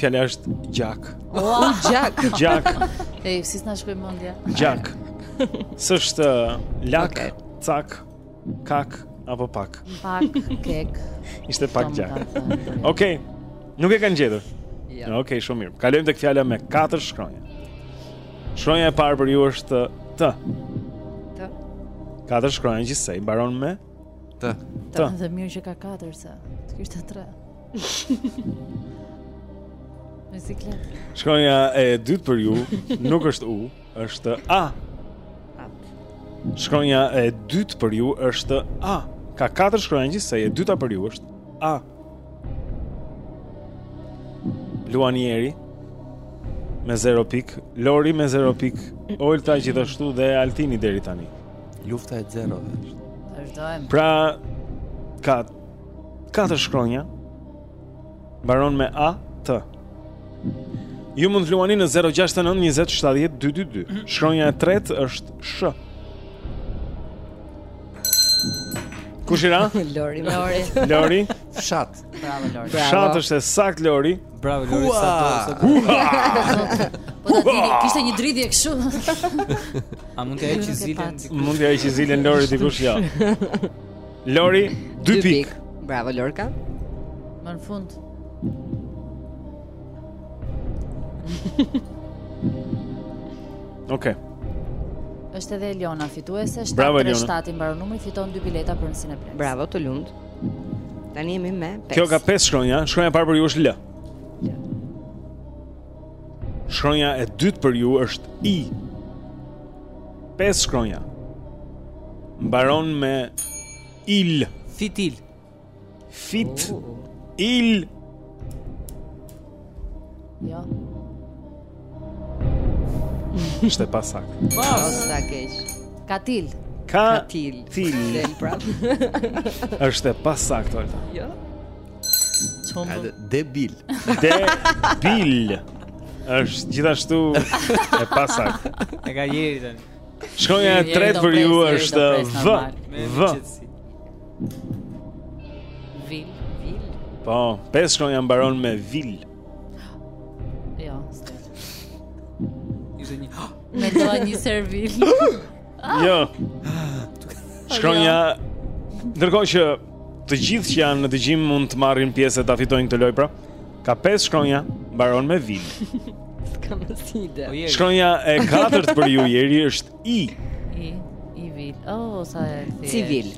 Fjala është gjak. Ua, gjak. Gjak. Ej, si s'na shkoi mendja. Gjak. S'është uh, lak, cak. Kak apo pak? Pak kek. Ishte pak gjak. Okej. Okay. Nuk e kanë gjetur. Ja. Okej, okay, shumë mirë. Kalojmë tek fjala me katër shkronja. Shkronja e parë për ju është T. T. Katër shkronja gjithsej mbaron me T. T. Dhe mirë që ka katër se të kishte tre. Shkronja e dytë për ju nuk është U. Është A. Shkronja e dytë për ju është A. Ka katër shkronja gjithsej, e dyta për ju është A. Luan Jeri me 0 pik, Lori me 0 pik, Olta gjithashtu dhe Altini deri tani. Lufta e zerove është. Pra ka katër shkronja. Mbaron me A T. Ju mund të luani në 069 20 70 222. Mhm. Shkronja e tretë është sh. Kush i ra? Lori, Lori. Lori, fshat. Bravo Lori. Fshat është e sakt Lori. Bravo Lori, sa do të thotë. Po ta dini, kishte një dridhje kështu. A mund t'ia heqë zilën? Mund t'ia heqë zilen Lorit dikush ja. Jo. Lori, 2 pikë. Bravo Lorka. Më në fund. Okej. Okay. Është edhe Eliona fituese, 737 i mbaron numri, fiton dy bileta për në Cineplex. Bravo, të lumtë. Tani jemi me 5. Kjo ka 5 shkronja, shkronja e parë për ju është L. Shkronja e dytë për ju është i. Pesë shkronja. Mbaron me il. Fitil. Fit. Oh. Il. Jo. Është e pasaktë. Pasaktë. Katil. Katil. Katil. Del prap. Është e pasaktë Olta. Jo. Çfarë? Debil. Debil. Është gjithashtu e pasaktë. E ka Jeri tani. Shkronja e tretë për ju është V. V. Vil. Vil. Po, pesë shkronja mbaron me vil. Jo, s'ka. Ishte një. Me do një servil. Ah! Jo. Shkronja. Ndërkohë që të gjithë që janë në dëgjim mund të marrin pjesë e ta fitojnë këtë lojë pra. Ka pesë shkronja, mbaron me vil. Kam s'i ide. Po shkronja e katërt për ju Jeri është i. I i vil. Oh, sa e thjeshtë. Civil.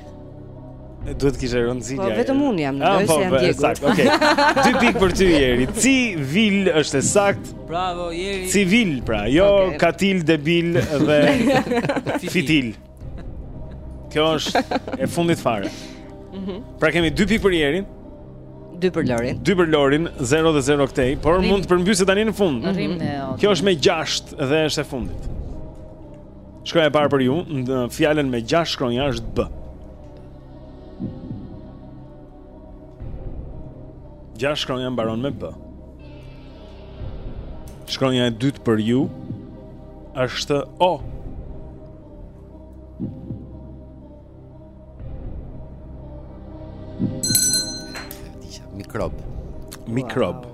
Duhet kishe rëndësirja. Po vetëm unë jam, ah, do të po, jam djegur. Saktë, okay. Dy pikë për ty Jeri. Civil është e saktë. Bravo Jeri. Civil pra, jo okay. katil debil dhe fitil. Kjo është e fundit fare. Mhm. pra kemi dy pikë për Jerin. Dy për Lorin. Dy për Lorin, 0 dhe 0 këtej, por Rrim. mund të përmbyset tani në fund. Rrim ne. Kjo është me 6 dhe është e fundit. Shkronja e parë për ju në fjalën me 6 shkronja është B. 6 shkronja mbaron me B. Shkronja e dytë për ju është O. Mikrob. Mikrob. Wow.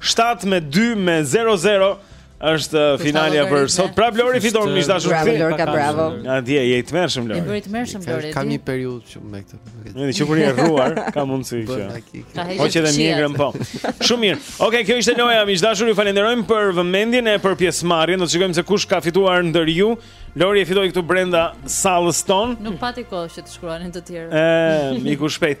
7 me 2 me 0 0 është uh, finalja për sot. Pra Lori fiton miq të dashur. Bravo Lorka, bravo. Ja di, je i tmerrshëm Lori. Je i tmerrshëm Lori. Kam një periudhë që me këtë. Edhe që kur u rruajt, ka mundësi që. Po që dhe mjekrën po. Shumë mirë. Okej, kjo ishte loja miq të dashur. Ju falenderojmë për vëmendjen e për pjesëmarrjen. Do të shikojmë se kush ka fituar ndër ju. Lori e fitoi këtu brenda sallës tonë. Nuk pati kohë që të shkruanin të tjerë. Ë, iku shpejt.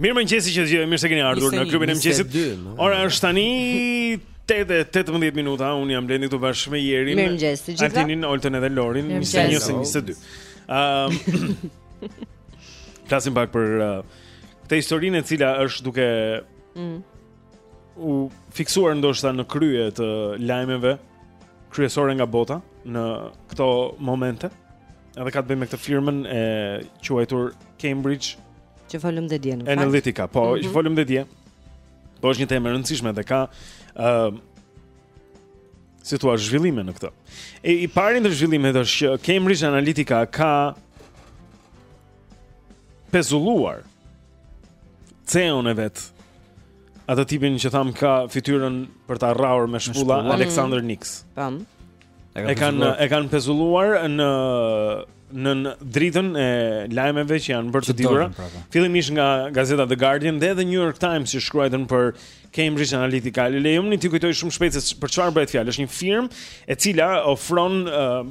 Mirëmëngjesi gjithë, mirë se keni ardhur në klubin e mëngjesit Ora është tani 8 e 18 minuta, unë jam Blendi këtu bashkë me Jerin Mirëmëngjesi të gjithëve Altinin, Oltën edhe Lorin, 21-22 Flasim pak për uh, këtë historinë e cila është duke mm. U fiksuar ndoshta në krye të lajmeve kryesore nga bota Në këto momente Edhe ka të bëjë me këtë firmën e quajtur Cambridge që folëm dhe dje në fakt. Analytica, po, mm -hmm. folëm dhe dje. Po është një temë e rëndësishme dhe ka ë uh, si thua zhvillime në këto. E i pari ndër zhvillimet është që Cambridge Analytica ka pezulluar CEO-n e vet. Atë tipin që thamë ka fytyrën për ta rrahur me shpulla, shpulla. Alexander Nix. Tam. E kanë e kanë pezulluar në nën dritën e lajmeve që janë bërë të ditura. Pra, po. Fillimisht nga gazeta The Guardian dhe The New York Times që shkruajtën për Cambridge Analytica. Më lejoni t'i kujtoj shumë shpejt se për çfarë bëhet fjalë. Është një firmë e cila ofron uh,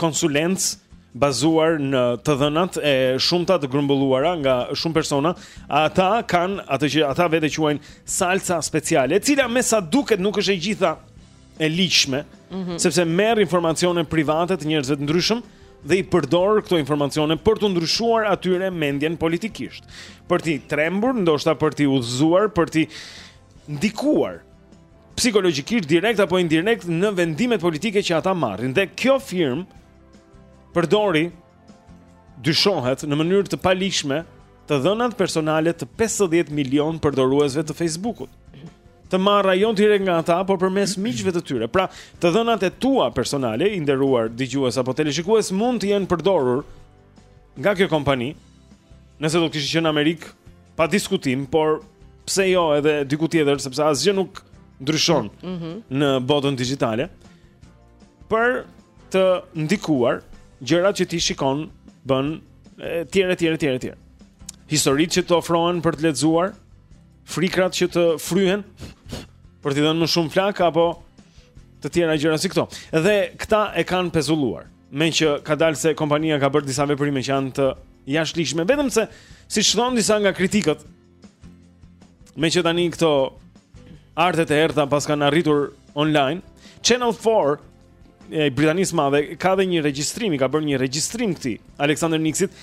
konsulencë bazuar në të dhënat e shumta të grumbulluara nga shumë persona, ata kanë atë që ata vetë quajnë salca speciale, e cila me sa duket nuk është e gjitha e ligjshme, mm -hmm. sepse merr informacione private të njerëzve të ndryshëm dhe i përdor këto informacione për t'u ndryshuar atyre mendjen politikisht, për t'i trembur, ndoshta për t'i udhëzuar, për t'i ndikuar psikologjikisht direkt apo indirekt në vendimet politike që ata marrin. Dhe kjo firmë përdori dyshohet në mënyrë të paligjshme të dhënat personale të 50 milionë përdoruesve të Facebookut. Të marra jo direkt nga ata, por përmes miqve të tyre. Pra, të dhënat e tua personale, i nderuar dëgjues apo teleshikues, mund të jenë përdorur nga kjo kompani. Nëse do të kishe qenë në Amerikë, pa diskutim, por pse jo edhe diku tjetër, sepse asgjë nuk ndryshon mm -hmm. në botën digjitale. për të ndikuar gjërat që ti shikon, bën etj etj etj etj. Historitë që të ofrohen për të lexuar, frikërat që të fryhen për t'i dhënë më shumë flakë apo të tjera gjëra si këto. Dhe këta e kanë pezulluar. Meqë ka dalë se kompania ka bërë disa veprime që janë të jashtëligjshme, vetëm se siç thonë disa nga kritikët, Meqë tani këto artet e errëta paskan arritur online, Channel 4 e Britanisë Madhe ka dhe një regjistrim, i ka bërë një regjistrim këtij, Alexander Nixit,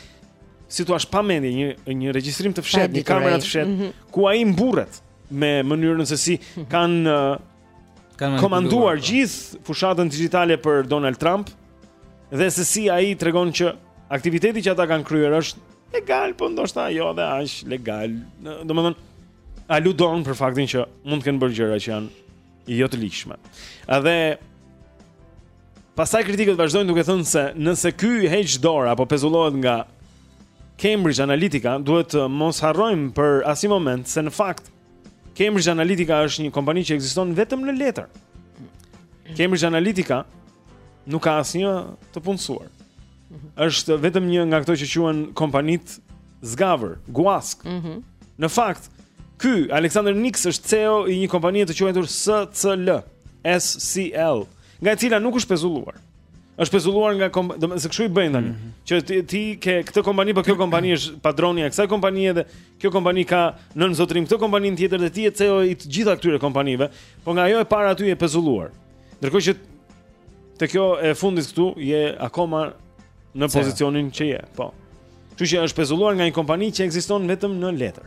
si të thuash pa mendje, një, një regjistrim të fshehtë, një kamera të fshehtë, mm -hmm. ku ai mburret me mënyrën se si kanë kanë komanduar po. gjithë fushatën digjitale për Donald Trump dhe se si ai tregon që aktiviteti që ata kanë kryer është legal, po ndoshta jo dhe aq legal. Domethënë aludon për faktin që mund të kenë bërë gjëra që janë jo të ligjshme. Edhe pastaj kritikët vazhdojnë duke thënë se nëse ky heq dorë apo pezullohet nga Cambridge Analytica, duhet të mos harrojmë për asnjë moment se në fakt Cambridge Analytica është një kompani që ekziston vetëm në letër. Cambridge Analytica nuk ka asnjë të punësuar. Mhm. Është vetëm një nga ato që quhen kompanitë zgavër, guaskë. Mm -hmm. Në fakt, ky Alexander Nix është CEO i një kompanie të quajtur SCL, SCL, nga e cila nuk është pezulluar. Është pezulluar nga kompania, do të thotë kështu i bëjnë tani. Mm -hmm. Që ti, ti ke këtë kompani, po kjo kompani është padroni e kësaj kompanie dhe kjo kompani ka nën zotrim këtë kompaninë tjetër dhe ti je CEO i të gjitha këtyre kompanive, po nga ajo e para aty je pezulluar. Ndërkohë që te kjo e fundit këtu je akoma në pozicionin që je, po. Kështu që është pezulluar nga një kompani që ekziston vetëm në letër.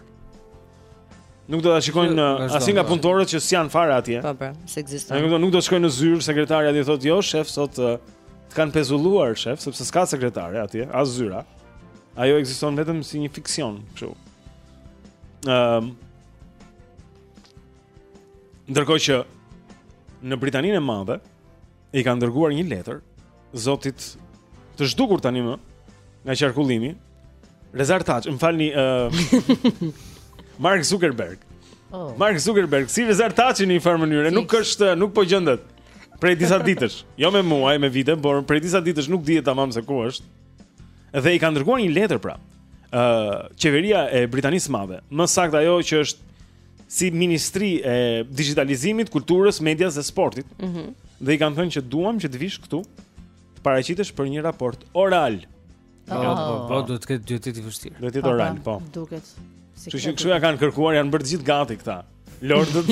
Nuk do ta shikojnë uh, asnjë nga punëtorët që s'janë fare atje. Po, po, s'ekziston. Nuk do nuk do të shkojnë në zyrë, sekretarja të thotë, "Jo, shef, sot uh, të kanë pezulluar, shef, sepse s'ka sekretare atje, as zyra. Ajo ekziston vetëm si një fiksion, kështu." Ëm um, Ndërkohë që në Britaninë e Madhe, i kanë dërguar një letër zotit të zhdukur tani më nga qarkullimi Rezart Taçi, më falni uh, Mark Zuckerberg. Oh. Mark Zuckerberg si Rezart Taçi në një farë mënyre, nuk është nuk po gjendet prej disa ditësh. Jo me muaj, me vite, por prej disa ditësh nuk dihet tamam se ku është. Dhe i kanë dërguar një letër pra. Ë, uh, qeveria e Britanisë së Madhe, më saktë ajo që është si ministri e digitalizimit, kulturës, medias dhe sportit. Ëh. Mm dhe i kanë thënë që duam që të vish këtu të paraqitesh për një raport oral. Po, po, po, po do të ketë duhet të vështirë. Do të jetë oral, po. Duket. Kështu që kështu ia kanë kërkuar, janë bërë të gjithë gati këta. Lordët.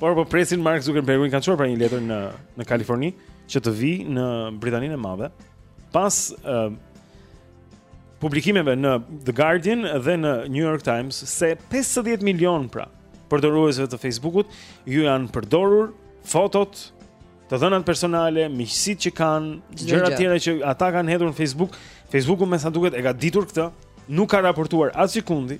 Por po presin Mark Zuckerberg, i kanë çuar pra një letër në në Kaliforni që të vijë në Britaninë e Madhe pas uh, publikimeve në The Guardian dhe në New York Times se 50 milion pra përdoruesve të Facebookut iu janë përdorur fotot, të dhënat personale, miqësitë që kanë, gjëra të tjera që ata kanë hedhur në Facebook. Facebooku me sa duket e ka ditur këtë, nuk ka raportuar asgjëkundi.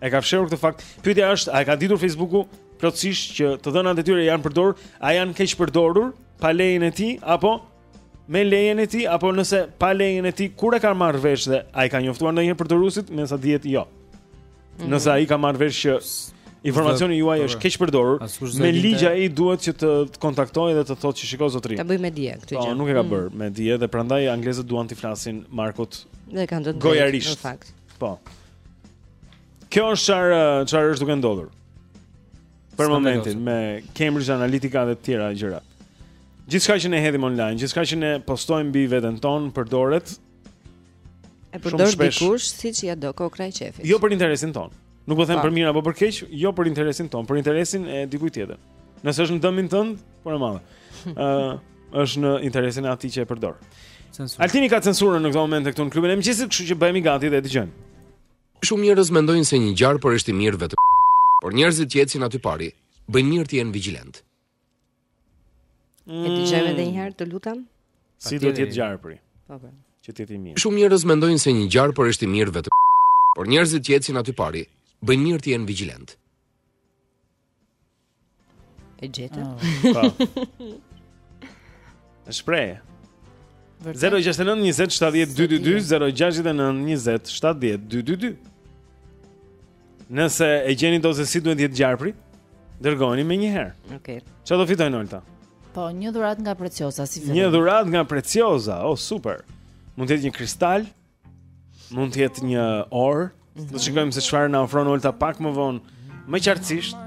E ka fshehur këtë fakt. Pyetja është, a e ka ditur Facebooku plotësisht që të dhënat e tyre janë përdorur, a janë keqpërdorur pa lejen e tij apo me lejen e tij apo nëse pa lejen e tij kur e ka marrë vesh dhe a i ka njoftuar ndonjëherë përdoruesit, me sa dihet jo. Mhm. Nëse ai ka marrë vesh që informacioni juaj është keqpërdorur, me ligj ai duhet që të të kontaktojë dhe të thotë që shiko zotëri. Ta bëj me dije këtë po, gjë. Po nuk e ka mhm. bërë me dije dhe prandaj anglezët duan të flasin me Markun. Dhe kanë të drejtë në fakt. Po. Kjo është çfarë çfarë është duke ndodhur. Për momentin me Cambridge Analytica dhe të tjera gjëra. Gjithçka që ne hedhim online, gjithçka që ne postojmë mbi veten tonë përdoret e përdor dikush siç ia do kokrra e qejfit. Jo për interesin tonë. Nuk po them për mirë apo për keq, jo për interesin tonë, për interesin e dikujt tjetër. Nëse është në dëmin tënd, punë e madhe. Ë, është në interesin e atij që e përdor. Censurë. Altini ka censurën në këtë moment këtu në klubin e mëngjesit, kështu që bëhemi gati dhe dëgjojmë. Shumë njerëz mendojnë se një gjarpër është i mirë vetëm. Por njerëzit që ecin aty pari, bëjnë mirë të jenë vigjilentë. E dëgjojmë edhe një herë, të lutem. Si do të jetë gjarpri? Po po. Që të jetë i mirë. Shumë njerëz mendojnë se një gjarpër është i mirë vetëm. Por njerëzit që ecin aty pari, bëjnë mirë të jenë vigjilentë. E gjeta? Ah. Po. Shprehe. 069 20 70 222 069 20 70 222 Nëse e gjeni dot se si duhet të jetë gjarpri, dërgojeni menjëherë. Okej. Ça do fitojnë Olta? Po, një dhuratë nga Preciosa, si fillim? Një dhuratë nga Preciosa, o, super. Mund të jetë një kristal, mund të jetë një orë, mhm. do të shikojmë se çfarë na ofron Olta pak më vonë, më qartësisht.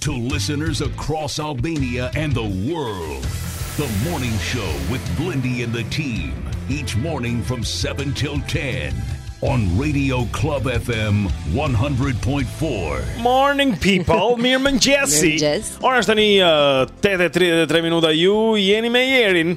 to listeners across Albania and the world. The morning show with Blindy and the team each morning from 7 till 10 on Radio Club FM 100.4. Morning people, Mirman, Jesse. Ora është tani 8:33 uh, minuta ju jeni me Jerin.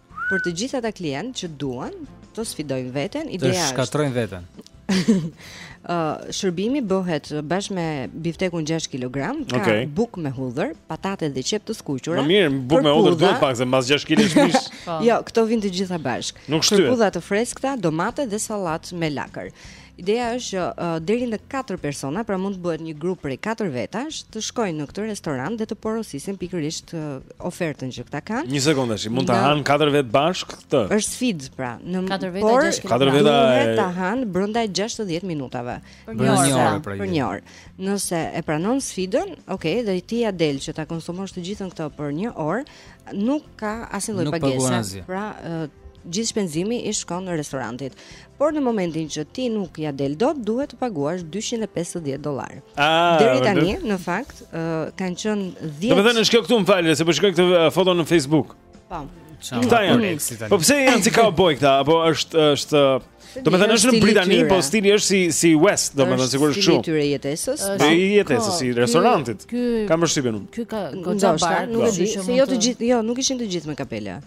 Për të gjithë ata klientë që duan të sfidojnë veten, ideja është të shkatërrojnë veten. Ë shërbimi bëhet bashkë me biftekun 6 kg, ka okay. bukë me hudhër, patate dhe qepë të skuqura. Më mirë, bukë me hudhër duhet pak se mbas 6 kg mish. Po. jo, këto vijnë të gjitha bashkë. Nuk shtyhet. Kërpudha të freskëta, domate dhe sallatë me lakër. Ideja është që uh, deri në 4 persona, pra mund të bëhet një grup prej 4 vetash, të shkojnë në këtë restorant dhe të porosisin pikërisht uh, ofertën që këta kanë. Një sekondë tash, mund ta hanë 4 vetë bashkë këtë. Është sfidë pra, në 4 veta por, 6 4 veta e... ta hanë brenda 60 minutave. Për një orë, pra, pra, për një orë. Nëse e pranon sfidën, okay, dhe ti ia del që ta konsumosh të gjithën këtë për një orë, nuk ka asnjë lloj pagese. Pra, uh, gjithë shpenzimi i shkon restorantit. Por në momentin që ti nuk ia del dot, duhet të paguash 250 dollarë. Ah, Deri tani, në fakt, uh, kanë qenë 10. Domethënë është kjo këtu më fal, se po shikoj këtë foto në Facebook. Po. Këta janë. Po pse janë si cowboy këta? Apo është është Domethënë është në Britani, po stili është si si West, domethënë sigurisht kështu. Është stili i jetesës. Po i jetesës i restorantit. Kam përshtypjen unë. Ky ka goxha bark, nuk e di. Se jo të gjithë, jo, nuk ishin të gjithë me kapela.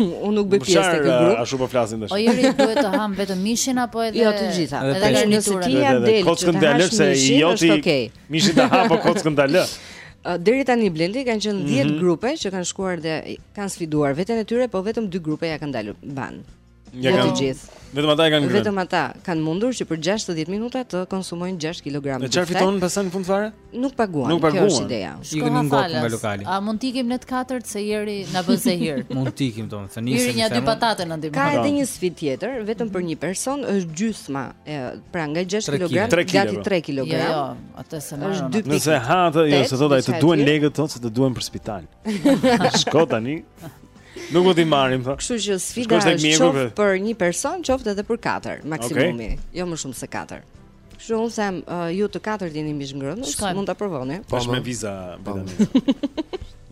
Unë nuk bëj pjesë te ky grup. Ashtu po flasin tash. O Jeri duhet të ham vetëm mishin apo edhe Jo të gjitha. Edhe garniturat. Kockën ta lë se joti. Mishin ta ha po kockën ta lë. Deri tani Blendi kanë qenë 10 mm -hmm. grupe që kanë shkuar dhe kanë sfiduar veten e tyre, po vetëm dy grupe ja kanë dalur ban. Ja jo të gjithë. Vetëm ata e kanë ngrënë. Vetëm ata kanë mundur që për 60 minuta të konsumojnë 6 kg. E çfarë fiton pastaj në fund fare? Nuk paguan, nuk paguan. kjo është ideja. Shko ha falas. A mund të ikim në të katërt se ieri na bën sehir. mund të ikim domethënë. Ieri nja dy patate na ndihmon. Ka edhe një sfidë tjetër, vetëm për një person është gjysma, e, pra nga 6 kg gati 3 kg. Jo, jo, atë se më është 2 pikë. Nëse ha atë, jo s'e thotë ai të duhen lekët, thotë se të duhen për spital. Shko tani. Nuk mund t'i marrim thonë. Kështu që sfida është qoftë për një person, qoftë edhe për katër, maksimumi, okay. jo më shumë se katër. Kështu unë them, uh, ju të katër jeni mishngrënës, mund ta provoni. Po me viza britanike.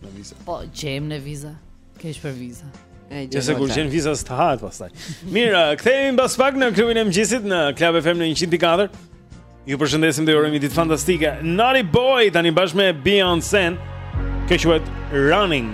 me viza. Po gjejmë viza. Keq për viza. Jo se kur gjen viza s'të hahet pastaj. Mirë, uh, kthehemi mbas pak në klubin e mëngjesit në Club FM në 104. Ju përshëndesim dhe urojmë ditë fantastike. Naughty Boy tani bashkë me Beyoncé. Kjo quhet Running.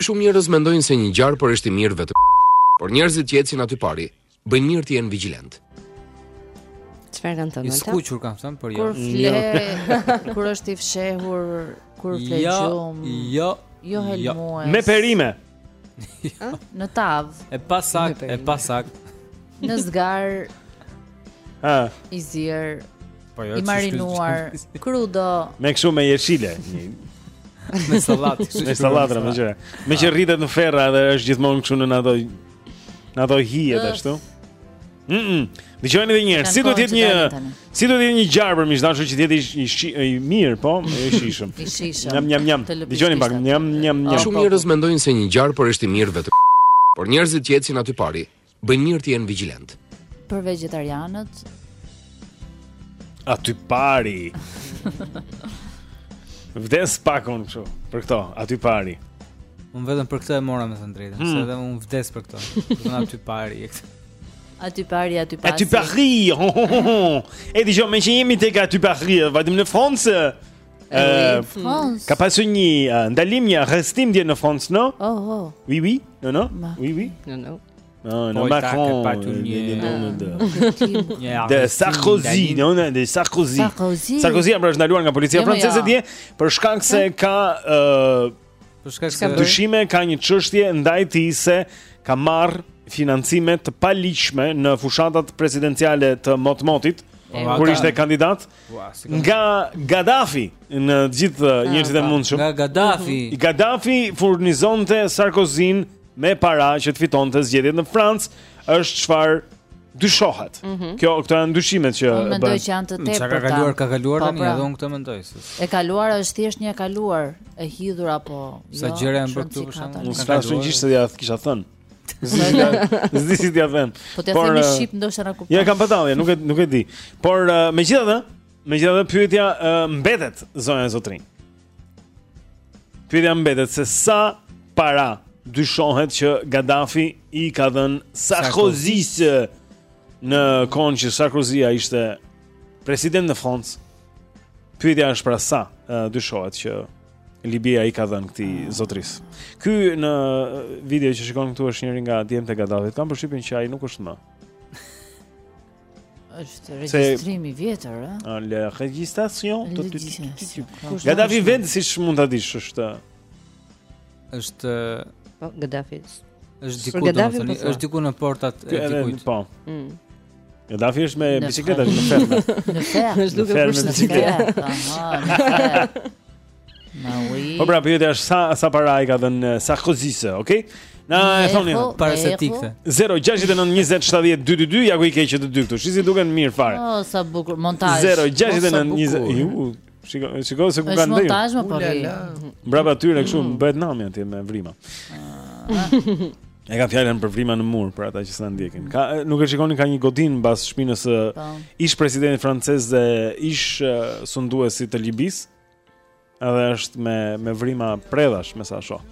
Shumë njerëz mendojnë se një gjarpër është i mirë vetëm por njerëzit që ecin aty pari bëjnë mirë të jenë vigjilentë. Çfarë kanë thënë ata? Skuqur kanë thënë por jo. Kur fle, jo. kur është i fshehur, kur fle jo, gjumë. Jo. Jo helmues. Me perime. Ë? Në tavë. E pasaktë, e pasaktë. Në zgarë. Ë. I zier. Po jo, i marinuar, krudo. Me kështu me jeshile. me sallatë, me sallatë, me gjëra. Meqë rritet në ferra dhe është gjithmonë kështu në ato në ato hije dhe ashtu. Mm. -mm. Dëgjojeni edhe një herë, si duhet të jetë një si duhet të jetë një gjarpër miq të dashur që të jetë i i, i mirë, po, i shijshëm. I shijshëm. Jam jam jam. Dëgjojeni pak, jam jam jam. Shumë njerëz mendojnë se një gjarpër është i mirë vetëm. Por njerëzit që ecin aty pari, Bëjnë mirë të jenë vigjilentë. Për vegetarianët. Aty pari. Vdes pak unë kështu për këto, aty pari. Unë vetëm për këtë e mora me thënë të drejtën, hmm. se edhe unë vdes për këto. Unë aty pari e këtë. Aty pari, aty pasi. Aty pari. E di jo, meqë jemi tek aty pari, vajtim në Francë. France. Ka pasur një uh, ndalim një arrestim dje në France, no? Oh, oh. Oui, oui. No, no. Oui, oui. No, no. No, no, Macron. Ka pasur një një De Sarkozy, no, no, de Sarkozy. Sarkozy. Sarkozy pra është ndaluar nga policia jo, franceze jo. dje për shkak se ka ë uh, për shkak se ka dyshime ka një çështje ndaj tij se ka marrë financime të paligjshme në fushatat presidenciale të motmotit, kur ishte kandidat. Ë Nga Gaddafi në të gjithë ah, njerëzit e mundshëm. Nga Gaddafi. Mhm. Gaddafi furnizonte Sarkozinë me para që të fitonte zgjedhjet në Francë, është çfarë dyshohet. Mm -hmm. Kjo këto janë dyshimet që bën. Mendoj që janë të tepërta. Çka ka kaluar, ka kaluar po, tani, pra. edhe unë këtë mendoj. E kaluara është thjesht një e kaluar, e hidhur apo jo. Sa gjëra janë bërë këtu për shkak të. Unë s'ka asnjë gjë që ja kisha thënë. S'di si t'ja them. Po t'ja themi eh, shqip ndoshta na kupton. Ja kam patallje, nuk e nuk e di. Por eh, megjithatë, megjithatë pyetja eh, mbetet zonja e zotërinj. Pyetja mbetet se sa para dyshohet që Gaddafi i ka dhënë Sarkozis në kohën që Sarkozy ishte president në Francë. Pyetja është pra sa dyshohet që Libia i ka dhënë këtij zotërisë. Ky në video që shikon këtu është njëri nga djemtë e Gaddafit. Kam përshtypjen që ai nuk është më. Është regjistrim i vjetër, ë? Në le regjistracion të të të. Gaddafi vend si mund ta dish është është po, Gaddafi. Është diku domethënë, është diku në portat e dikujt. Po. Mm. Gaddafi është me bicikleta në fermë. Në fermë. Është duke pushtuar bicikleta. Po pra, po është sa sa para i ka dhënë eh, Sarkozisë, okay? Na e thoni para se t'i kthejë. 0692070222 ja ku i ke që të dy këtu. Shih si duken mirë fare. Oh, sa bukur montazh. 0692070222. Shiko, shiko se ku kanë ndërë. Është montazh më parë. Mbrapa tyre kështu mm. bëhet nami atje me vrima. E kam fjalën për vrima në mur për ata që s'na ndjekin. Ka nuk e shikoni ka një godinë mbas shpinës së po. ish presidentit francez dhe ish sunduesit të Libisë. Edhe është me me vrima predhash me sa shoh.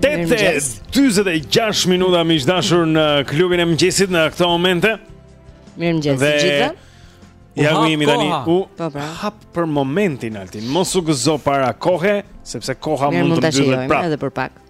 Tetë e 46 minuta miq të dashur në klubin e mëngjesit në këto momente. Mirëmëngjes të gjithëve. Ja ku jemi tani. U po, pra. hap për momentin Altin. Mos u gëzo para kohe, sepse koha mund të mbyllet prapë. Mirë mund ta shijojmë edhe për pak.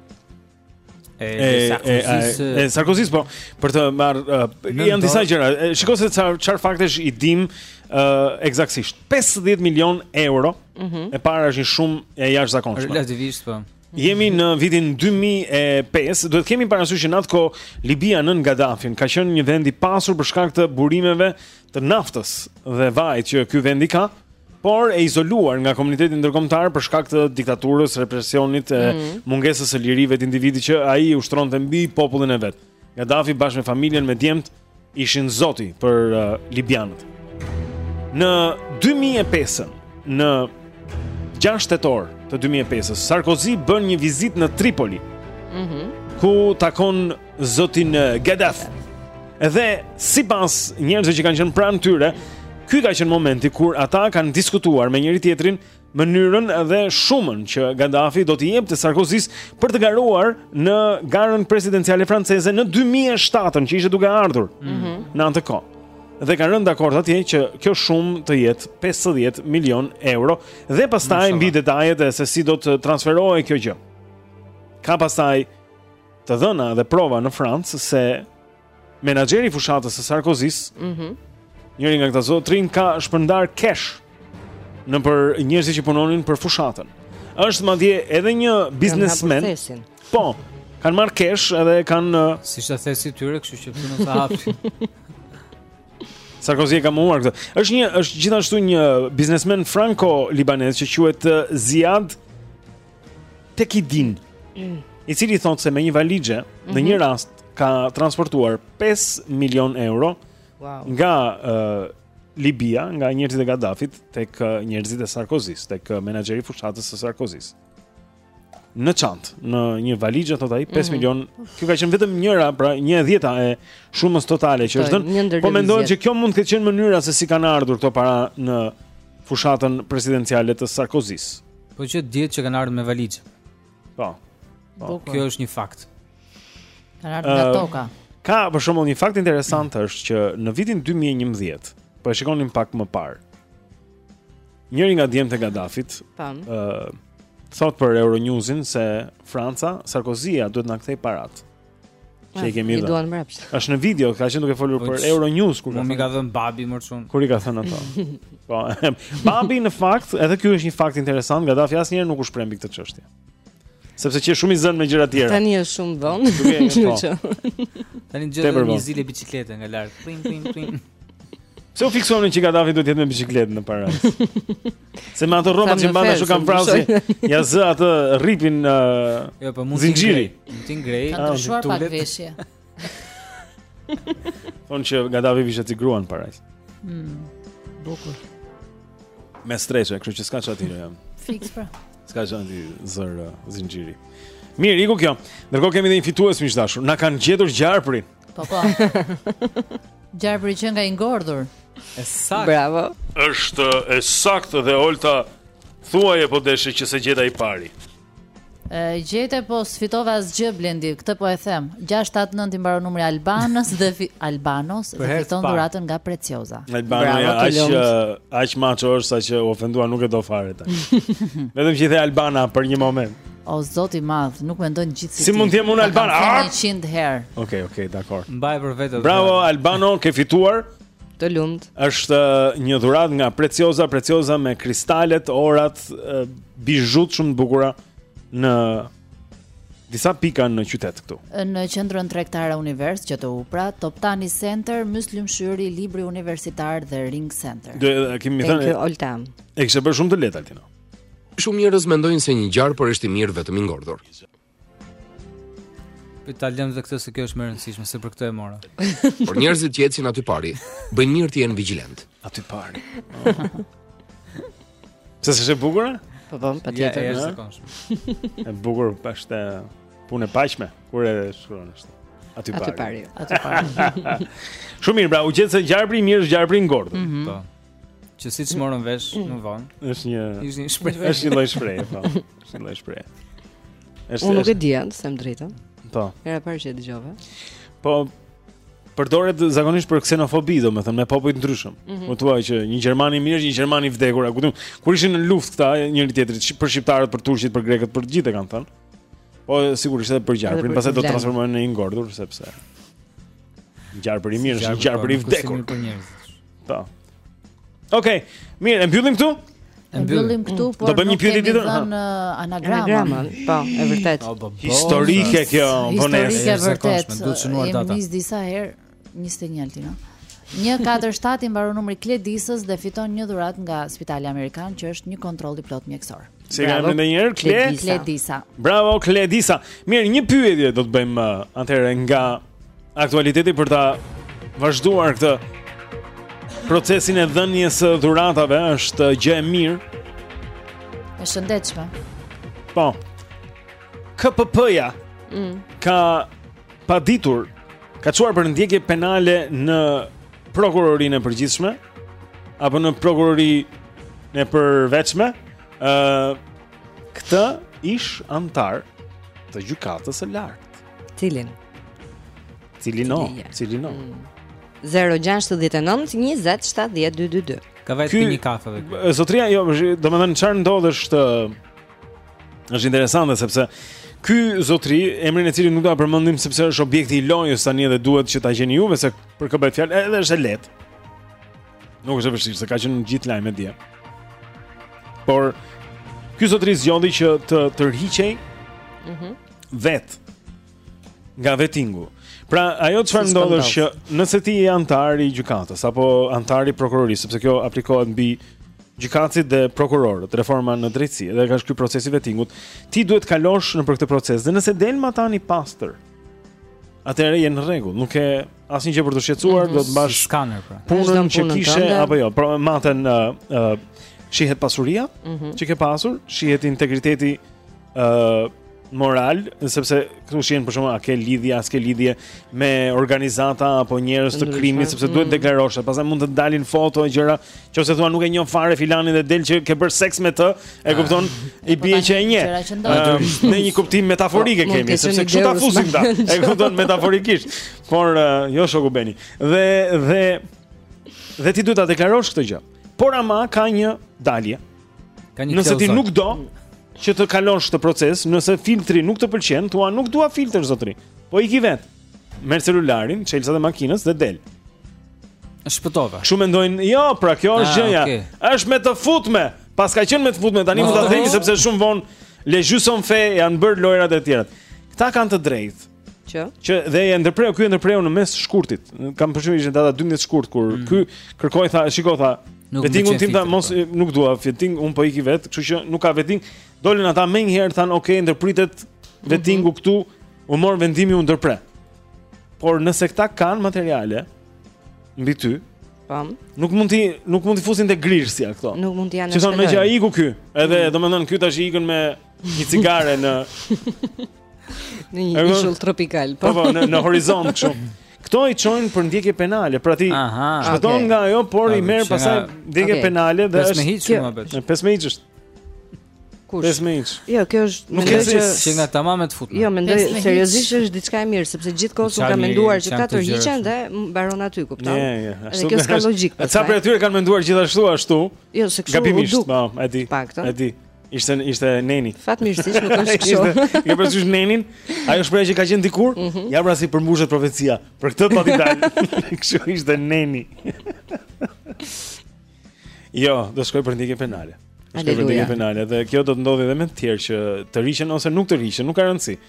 e e Sarkozisë po për të marrë janë disa gjëra. Shiko se çfarë çfarë faktesh i dim uh, ekzaktësisht. 50 milion euro. Mm -hmm. E para është një shumë e jashtëzakonshme. Relativisht po. Jemi në vitin 2005, duhet kemi parasysh që në atë kohë Libia nën Gaddafin ka qenë një vend i pasur për shkak të burimeve të naftës dhe vajit që ky vend i ka, por e izoluar nga komuniteti ndërkombëtar për shkak të diktaturës, represionit e mm -hmm. mungesës së lirive të individit që ai ushtronte mbi popullin e vet. Gaddafi bashkë me familjen me djemt ishin zoti për uh, libianët. Në 2005, në 6 tetor të 2005-ës, Sarkozy bën një vizitë në Tripoli. Mhm. Mm ku takon zotin Gaddafi. Dhe sipas njerëzve që kanë qenë pranë tyre, ky ka qenë momenti kur ata kanë diskutuar me njëri tjetrin mënyrën dhe shumën që Gaddafi do t'i jepte Sarkozis për të garuar në garën presidenciale franceze në 2007-ën që ishte duke ardhur. Mm -hmm. Në atë kohë dhe kanë rënë dakord atje që kjo shumë të jetë 50 milion euro dhe pastaj mbi detajet e se si do të transferohej kjo gjë. Ka pastaj të dhëna dhe prova në Francë se menaxheri i fushatës së Sarkozis, mm -hmm. njëri nga këta zotërinj ka shpërndar cash nëpër njerëzit që punonin për fushatën. Është madje edhe një biznesmen. Po, kanë marr cash edhe kanë uh, si sa thesi tyre, kështu që punon sa hapshin. Sarkozy e ka mohuar këtë. Është një është gjithashtu një biznesmen franko-libanez që quhet uh, Ziad Takiedin i cili thotë se me një valixhe mm -hmm. në një mhm. rast ka transportuar 5 milion euro wow. nga uh, Libia, nga njerëzit e Gaddafit tek uh, njerëzit e Sarkozis, tek uh, menaxheri i fushatës së Sarkozis. Në çantë, në një valixhe thotë ai 5 mm -hmm. milion. Kjo ka qenë vetëm njëra, pra një e dhjeta e shumës totale që është dhënë. Po mendohet që kjo mund të ketë qenë mënyra se si kanë ardhur këto para në fushatën presidenciale të Sarkozis. Po që dihet që kanë ardhë me valixhe. Po. Po, kjo është një fakt. Kanë ardhur nga toka. Ka për shembull një fakt interesant është që në vitin 2011, po e shikonim pak më parë. Njëri nga djemtë e Gaddafit, ë thot për Euronewsin se Franca, Sarkozia duhet na kthej paratë. Që i kemi dhënë. Duan mbrapsht. Është në video, ka qenë duke folur për Euronews kur më ka dhënë babi më shumë. Kur i ka thënë ato. Po, babi në fakt, edhe ky është një fakt interesant, Gaddafi asnjëherë nuk u shpreh mbi këtë çështje. Sepse qe shumë i zënë me gjëra tjera. Tani është shumë vonë. Po. Tani bjeri me një zile biçiklete nga lart. Pim pim pim. Se u fiksuam ne që Gaddafi duhet jetë me bicikletë në para. Se me ato rrobat që mban ashtu kam vrasë. Ia zë atë rripin ë Jo, po zinxhiri. Mund të ngjrej. Ka ndryshuar pak veshje. Thonë që Gadafi vishte si grua para. Mm. Bukur. Me streçe, kështu që s'ka çfarë ti jam. Fix pra. S'ka çfarë t'i zërë zinxhiri. Mirë, iku kjo. Ndërkohë kemi edhe një fitues miq të dashur. Na kanë gjetur gjarprin. Po po. Gjarpri qenka i ngordhur. E saktë. Bravo. Është e saktë dhe Olta thuaje po deshë që e gjeta i pari. E gjete po s'fitova asgjë Blendi, këtë po e them. 679 i mbaron numri Albanos dhe fi, Albanos dhe fiton dhuratën nga Precioza. Albano ja aq aq maço është saqë u ofendua nuk e do fare tash. Vetëm që i the Albana për një moment. O zot i madh, nuk mendojnë gjithë si ti. Si mund të jem unë Alban? Ah! 100 herë. Okej, okay, okej, okay, dakor. Mbaje për vete. Bravo Albano, ke fituar. Të lumt. Është uh, një dhuratë nga Preciosa, Preciosa me kristalet, orat, uh, bizhutë shumë të bukura në disa pika në qytet këtu. Në qendrën tregtare Univers QTU pra, Toptani Center, Myslym Shyri, Libri Universitar dhe Ring Center. E kemi thënë. Thank you Oltam. E kishe bërë shumë të lehtë Altino. Shumë njerëz mendojnë se një gjarpër është i mirë vetëm i ngordhur. Po ta lëm dhe këtë se kjo është më e rëndësishme se për këtë e mora. Por njerëzit që ecin aty pari, bëjnë mirë të jenë vigjilent. Aty pari. Sa është e bukur? Po po, patjetër. Ja, është konshme. E bukur është punë e paqme kur e shkruan ashtu. Aty pari. Aty pari, aty pari. Shumë mirë, bra, u gjet se gjarpri i mirë, gjarpri ngordh. Mhm. Po. Që siç morën vesh më vonë. Është një është një shprehje. Është një lloj shprehje, po. Është një lloj shprehje. Është Unë nuk e di atë, të them të drejtën. Po. Hera e parë që e dëgjova. Po përdoret zakonisht për ksenofobi, domethënë me popuj të ndryshëm. Mm -hmm. Thuhet që një gjerman i mirë, një gjerman i vdekur, e kupton? Kur ishin në luftë këta, njëri-tjetrit për shqiptarët, për turqit, për grekët, për gjithë e kanë thënë. Po sigurisht edhe për gjarprin, pastaj do të transformohet në i ngordhur sepse. Gjarpri i mirë, gjarpri i vdekur. Po. Okej, mirë, e mbyllim këtu? E mbyllim këtu, por do bëjmë një pyetje tjetër. Do bëjmë uh, anagramën. Po, e vërtet. Historike kjo, vonesë. Historike vërtet. Duhet shënuar data. Jemi disa herë 21 Altino? 147 i mbaron numri i Kledisës dhe fiton një dhuratë nga Spitali Amerikan që është një kontroll i plotë mjekësor. S'i ka më ndonjëherë Kledisa. Bravo Kledisa. Mirë, një pyetje do të bëjmë uh, atëherë nga aktualiteti për ta vazhduar këtë procesin e dhënies së dhuratave është gjë e mirë. E shëndetshme. Po. KPK-ja mm. ka paditur, ka çuar për ndjekje penale në prokurorinë e përgjithshme apo në prokurorinë e përveçme, ë uh, këtë ish-anëtar të gjykatës së lartë. Cilin? Cilin o? Cilin o? 069 20 70 222. Ka vajtë për një kafe dhe kjo. Zotria, jo, domethënë çfarë ndodhi është... është interesante, sepse... Ky zotëri, emrin e të cilit nuk do ta përmendim sepse është objekti i lojës tani dhe duhet që ta gjeni juve se për kë bëhet fjalë, edhe është e lehtë. Nuk është e vështirë, se ka qenë në gjithë lajmet dje. Por ky zotëri zgjodhi që të tërhiqej. Mhm. Mm vet nga vetingu. Pra, ajo çfarë ndodh është që nëse ti je anëtar i gjykatës apo anëtar i prokurorisë, sepse kjo aplikohet mbi gjykatësit dhe prokurorët, reforma në drejtësi, dhe ka ky procesi vetingut, ti duhet të kalosh nëpër këtë proces. Dhe nëse del matanë i pastër, atëherë je në rregull, nuk ke asnjë gjë për t'u shqetësuar, mhm. do të mbash skaner pra. Punën që kishe apo jo, pra maten ë uh, uh, shihet pasuria mm -hmm. që ke pasur, shihet integriteti ë uh, moral, sepse këtu shihen për shkakun a ke lidhje, a s'ke lidhje me organizata apo njerëz të krimit, sepse duhet mm. deklarosh, pastaj mund të dalin foto e gjëra, nëse thua nuk e njoh fare filanin dhe del që ke bërë seks me të, e ah. kupton? I po bie që e njeh. Ehm, në një kuptim metaforik e kemi, sepse kështu ta fusim ta. E kupton metaforikisht, por eh, jo shoku Beni. Dhe dhe dhe ti duhet ta deklarosh këtë gjë. Por ama ka një dalje Ka një Nëse ti nuk do që të kalosh këtë proces, nëse filtri nuk të pëlqen, thua nuk dua filtër zotëri. Po iki vet. Merr celularin, çelësat e makinës dhe del. Shpëtova. Shumë mendojnë, jo, pra kjo është ah, gjëja. Okay. Është me të futme. Paska qenë me të futme, tani mund të themi sepse shumë vonë les jeux sont faits janë bërë lojërat e tjera. Këta kanë të drejtë. Që? Që dhe e ndërpreu, ky e ndërpreu në mes të shkurtit. Kam përshtypjen ishte data 12 shkurt kur mm. ky kërkoi tha, shiko tha, vettingun tim tha mos po. nuk dua vetting, unë po iki vet, kështu që nuk ka vetting. Dolën ata menjëherë thanë, "Ok, ndërpritet vettingu mm -hmm. këtu." U mor vendimi u ndërpre. Por nëse këta kanë materiale mbi ty, pam. Nuk mund ti nuk mund t'i fusin te grirësja këto. Nuk mund ti janë. Çfarë më që ai iku ky? Edhe mm. domethënë ky tash ikën me një cigare në Në një ishull tropikal, po. Po, po në, në horizont kështu. Këto i çojnë për ndjekje penale, pra ti shpëton okay. nga ajo, por i merr pastaj ndjekje okay. penale dhe është me hiç më bësh. Me 5 mijë është. Kush? 5 mijë. Jo, kjo është nuk është që nga tamamet fut. Jo, mendoj seriozisht është diçka e mirë sepse gjithkohë kam menduar që këta tërhiqen dhe mbaron aty, kupton? Jo, jo. Është kjo s'ka logjikë. Sa prej atyre kanë menduar gjithashtu ashtu? Jo, se kështu u duk. Po, e di. E di. Ishte ishte neni. Fatmirësisht nuk është kështu. Ke përsëritur nenin? Ajo shprehja që ka qenë dikur? Mm -hmm. Ja pra si përmbushet profecia. Për këtë pati po dal. Kështu ishte neni. jo, do shkojë për ndjekje penale. Aleluja. Për ndjekje penale dhe kjo do të ndodhë edhe me të tjerë që tërhiqen ose nuk tërhiqen, nuk ka rëndësi.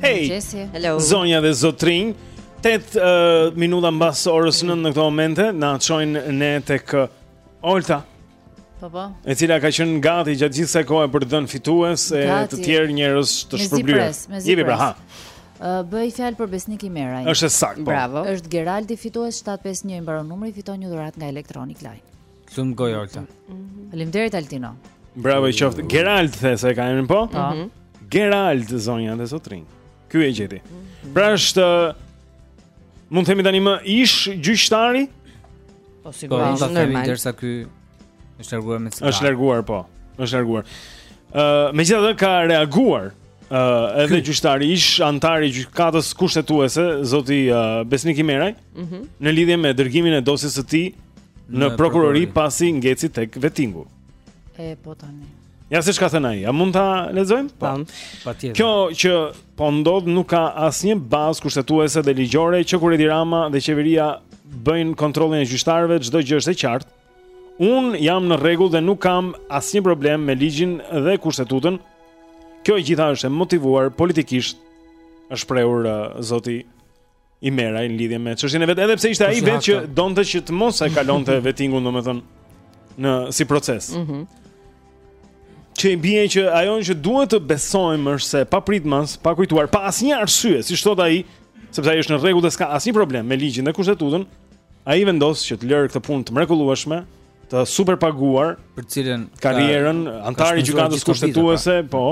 Hey. Jesse. Hello. Zonja dhe Zotërinj. 8 uh, minuta mbas orës 9 në këto momente na çojnë ne tek uh, Olta. Po po. E cila ka qenë gati gjatë gjithë kësaj kohe për të dhënë fitues e të tjerë njerëz të shpërblyer. Jepi pra ha. Bëhet fjalë për Besnik Imeraj. Është e saktë. Po. Bravo. Është Geraldi fitues 751 i mbaron numri, fiton një dhuratë nga Electronic Line. Të lumtë goja, Olta. Faleminderit Altino. Bravo të qoftë. Gerald the se ka emrin po? Po. Mhm. Gerald zonja dhe zotërinj. Ky e gjeti. Mhm. Pra a mund të themi tani më ish gjyqtari? Po sigurisht, po, normal. Derisa ky është larguar me siguri. Është larguar po. Është larguar. Ë, uh, megjithatë ka reaguar uh, edhe gjyqtari ish antar i gjykatës kushtetuese, zoti uh, Besnik Imeraj. mm -hmm. në lidhje me dërgimin e dosjes së tij në, në prokurori pasi ngeci tek vetingu. E po tani. Ja se ç'ka thënë ai, a mund ta lexojmë? Po. Patjetër. Kjo që po ndodh nuk ka asnjë bazë kushtetuese dhe ligjore që kur Edi Rama dhe qeveria bëjnë kontrollin e gjyqtarëve, çdo gjë është e qartë. Unë jam në rregull dhe nuk kam asnjë problem me ligjin dhe kushtetutën. Kjo e gjitha është e motivuar politikisht, është shprehur uh, zoti Imeraj në lidhje me çështjen e vet, edhe pse ishte ai vetë që donte që të mos e kalonte vetingun, domethënë si proces. Mhm. Mm që i bie që ajo që duhet të besojmë është se pa pritmas, pa kujtuar, pa asnjë arsye, siç thotë ai, sepse ai është në rregull dhe s'ka asnjë problem me ligjin dhe kushtetutën, ai vendos që ta lërë këtë punë të mrekullueshme, të super paguar për cilën karrierën antari i gjykatës kushtetuese, pra. po,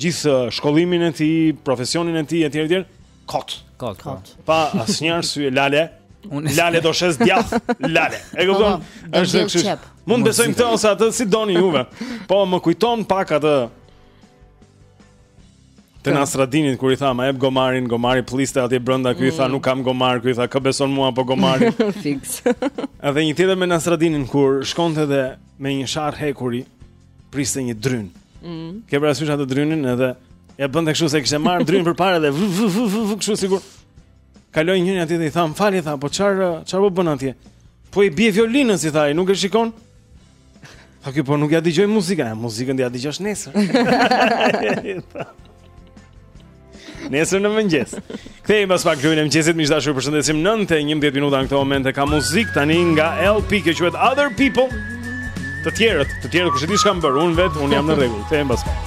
gjithë shkollimin e tij, profesionin e tij etj etj. Kot. Kot. Po. Kot. Pa asnjë arsye lale. Unë lale do shes djath, lale. E po, kupton? Po, është kështu. Mund të besoni këtë ose atë si doni juve. Po më kujton pak atë të Nastradinit kur i tha, ma jep gomarin, gomari pëlliste atje brenda, ky i tha mm. nuk kam gomar, ky i tha kë beson mua apo gomarin. Fiks. Edhe një tjetër me Nastradinin kur shkonte dhe me një sharrë hekuri. priste një dryn. Mm. Ke parasysh atë drynin edhe ja bënte kështu se kishte marrë drynin përpara dhe kështu sikur kaloi njëri aty dhe i tha më fal i tha, po çfar çfarë po bën atje? Po i bie violinës i tha ai, nuk e shikon? Tha ky po nuk ja dëgjoj muzikën, muzikën do ja dëgjosh nesër. Nesër në mëngjes. Kthehemi pas pak në klubin e mëngjesit, miq të dashur, ju përshëndesim 9:11 minuta në këtë moment ka muzikë tani nga LP që quhet Other People. Të tjerët, të tjerët kush e di ç'kanë bërë, unë vetë, unë jam në rregull. Kthehemi pas pak.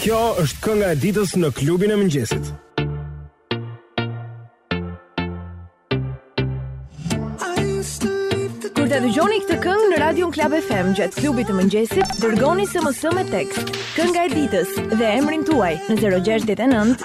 Kjo është kënga e ditës në klubin e mëngjesit. Kur ta dëgjoni këtë këngë në radion Klab FM gjatë klubit të mëngjesit, dërgoni SMS me tekst. Kënga e ditës dhe emrin tuaj në 069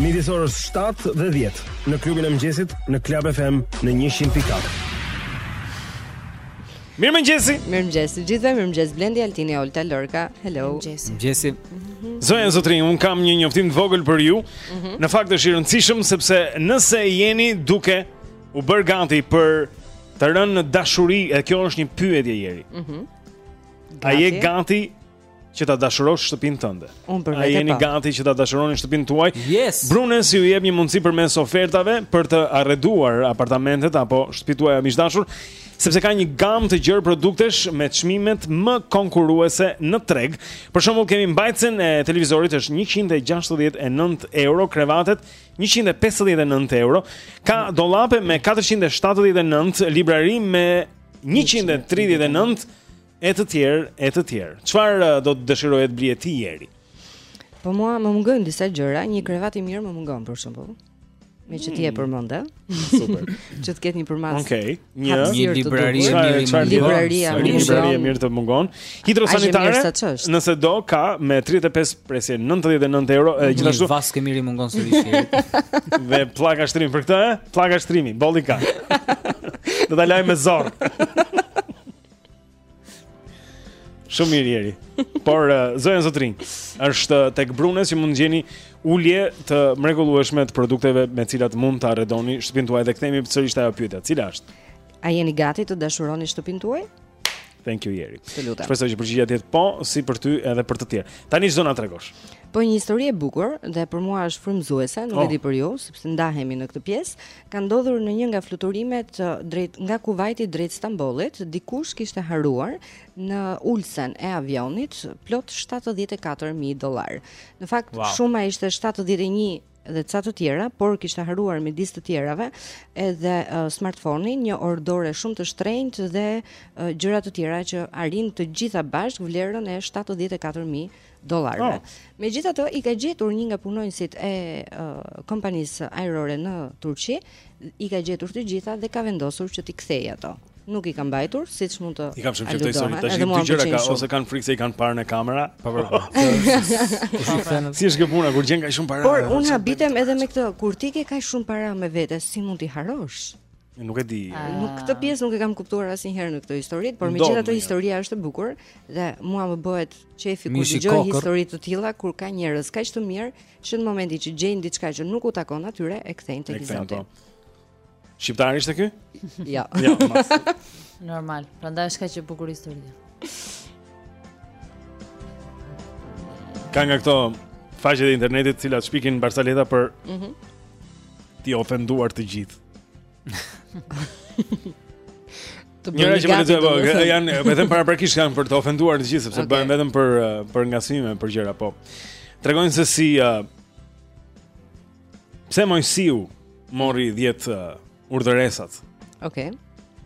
Midis orës 7 dhe 10 në klubin e mëngjesit në Club FM në 100.4. Mirëmëngjesi Mirëmëngjesi Gjithëve mirëmëngjesi Blendi Altini Olta Lorka Hello Mirëmëngjesi Mirëmëngjesi Zonja Zotërinj, unë kam një njoftim të vogël për ju mm -hmm. Në fakt është i rëndësishëm Sepse nëse jeni duke U bërë gati për Të rënë në dashuri E kjo është një pyetje Jeri mm -hmm. A je gati që ta dashurosh shtëpinë tënde. Unë për vetë. A jeni gati që ta dashuroni shtëpinë tuaj? Yes. Brunes ju jep një mundësi përmes ofertave për të arreduar apartamentet apo shtëpitë tuaja miq të dashur, sepse ka një gamë të gjerë produktesh me çmimet më konkurruese në treg. Për shembull kemi mbajtësen e televizorit është 169 euro, krevatet 159 euro, ka dollape me 479, librari me 139 e të tjerë, e të tjerë. Çfarë eh, do të dëshiroje të blije ti Jeri? Po mua më mungojnë disa gjëra, një krevat i mirë më mungon për shembull. Meqë ti e hmm. përmende, Super. Që të ketë një përmasë. Okej. Okay. Një, një librari e mirë, një librari e mirë, një librari e mirë të mungon. Hidrosanitare. Nëse do ka me 35 presje 99 euro, e, gjithashtu. Një vaskë e mirë i mungon sërish. Dhe pllaka shtrimi për këtë, eh? Pllaka shtrimi, boll ka. Do ta lajmë me zor. Shumë mirë Jeri. Por uh, zonja zotërinj, është tek Brunes që mund të gjeni ulje të mrekullueshme të produkteve me të cilat mund ta arredoni shtëpinë tuaj dhe kthehemi sërish te ajo pyetja. Cila është? A jeni gati të dashuroni shtëpinë tuaj? Thank you Jeri. Të lutem. Shpresoj që përgjigja të jetë po, si për ty edhe për të tjerë. Tani ç'do na tregosh. Po një histori e bukur dhe për mua është frymëzuese, nuk oh. e di për ju, sepse ndahemi në këtë pjesë. Ka ndodhur në një nga fluturimet drejt nga Kuvajti drejt Stambollit, dikush kishte harruar në ulësen e avionit plot 74000 dollarë. Në fakt wow. shuma ishte 71 dhe ca të tjera, por kishte harruar midis të tjerave edhe uh, smartphone-in, një orë dore shumë të shtrenjtë dhe uh, gjëra të tjera që arrijnë të gjitha bashkë vlerën e 74000 dollarëve. Oh. Megjithatë, i ka gjetur një nga punonjësit e uh, kompanisë ajrore në Turqi, i ka gjetur të gjitha dhe ka vendosur që t'i kthejë ato. Nuk i ka mbajtur, siç mund të. I kam shumë çfarë histori tash. Dy gjëra ka ose kanë frikë se i kanë parë në kamera, pa po, po. vërtetë. Si është kjo puna kur gjen kaq shumë para? Por unë habitem edhe me këtë, kur ti ke kaq shumë para me vete, si mund t'i harrosh? Nuk e di. Nuk këtë pjesë nuk e kam kuptuar asnjëherë në këtë histori, por megjithatë historia është e bukur dhe mua më bëhet qefi kur dëgjoj histori të tilla kur ka njerëz kaq të mirë që në momentin që gjejnë diçka që nuk u takon atyre e kthejnë tek i zoti. Po. Shqiptar ishte ky? Jo. Jo, mos. Normal. Prandaj është kaq e bukur historia. Ka nga këto faqet e internetit të cilat shpikin barsaleta për mm -hmm. t'i ofenduar të gjithë. të bëjë. Njëra që më lexoj, po, janë vetëm pra praktikisht janë për të ofenduar të gjithë sepse okay. bëhen vetëm për eh, për ngacmime, për gjëra, po. Tregojnë se si uh, pse Mojsiu mori 10 uh, eh, urdhëresat. Okej. Okay.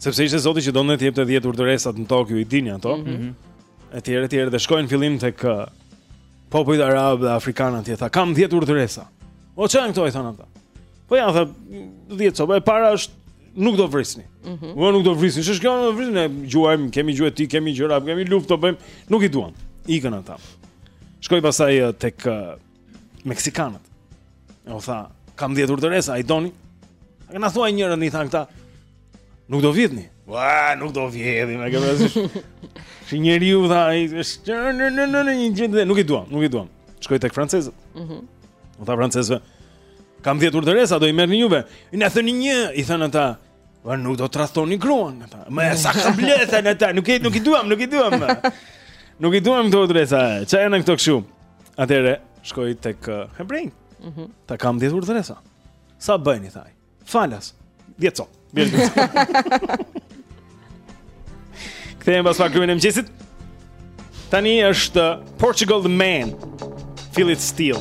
Sepse ishte Zoti që donte të jepte 10 urdhëresat në tokë, i dini ato. Mm -hmm. Etj, etj, dhe shkoi në fillim tek uh, popujt arabë dhe afrikanë atje, tha, kam 10 urdhëresa. O ça janë këto i thonë ata. Po ja tha 10 copë, e para është nuk do vrisni. Mm -hmm. Ua nuk do vrisni. Ç'është kjo? Do vrisni, ne gjuajmë, kemi gjueti, kemi gjëra, kemi luftë të bëjmë. Nuk i duam. Ikën ata. Shkoi pastaj eh, tek uh, meksikanët. E u tha, kam 10 urdhëresa, a i doni? Pa na thuaj njërën i thanë këta. Nuk do vjedhni. Ua, nuk do vjedhni, më kemi thënë. Si njeriu tha, ai është në në në në një gjendje, nuk i duam, nuk i duam. Shkoi tek francezët. Mhm. Mm u tha francezëve, Kam dhjetë urdhëresa, do i merrni juve. Pa na thoni një, i thanë ata. Po nuk do tradhtoni gruan tha. Mm sakreblë thanë ata, nuk i nuk i duam, nuk i duam. nuk i duam këto urdhëresa. Ça janë këto kështu? Atëherë shkoi tek uh, hebrenjtë. Mhm. Tha kam dhjetë urdhëresa. Sa bëjnë i thanë? Falas. Dhjetë copë. Kthehemi pas pak Krye n'mëngjesi. Tani është Portugal the Man. Feel it still.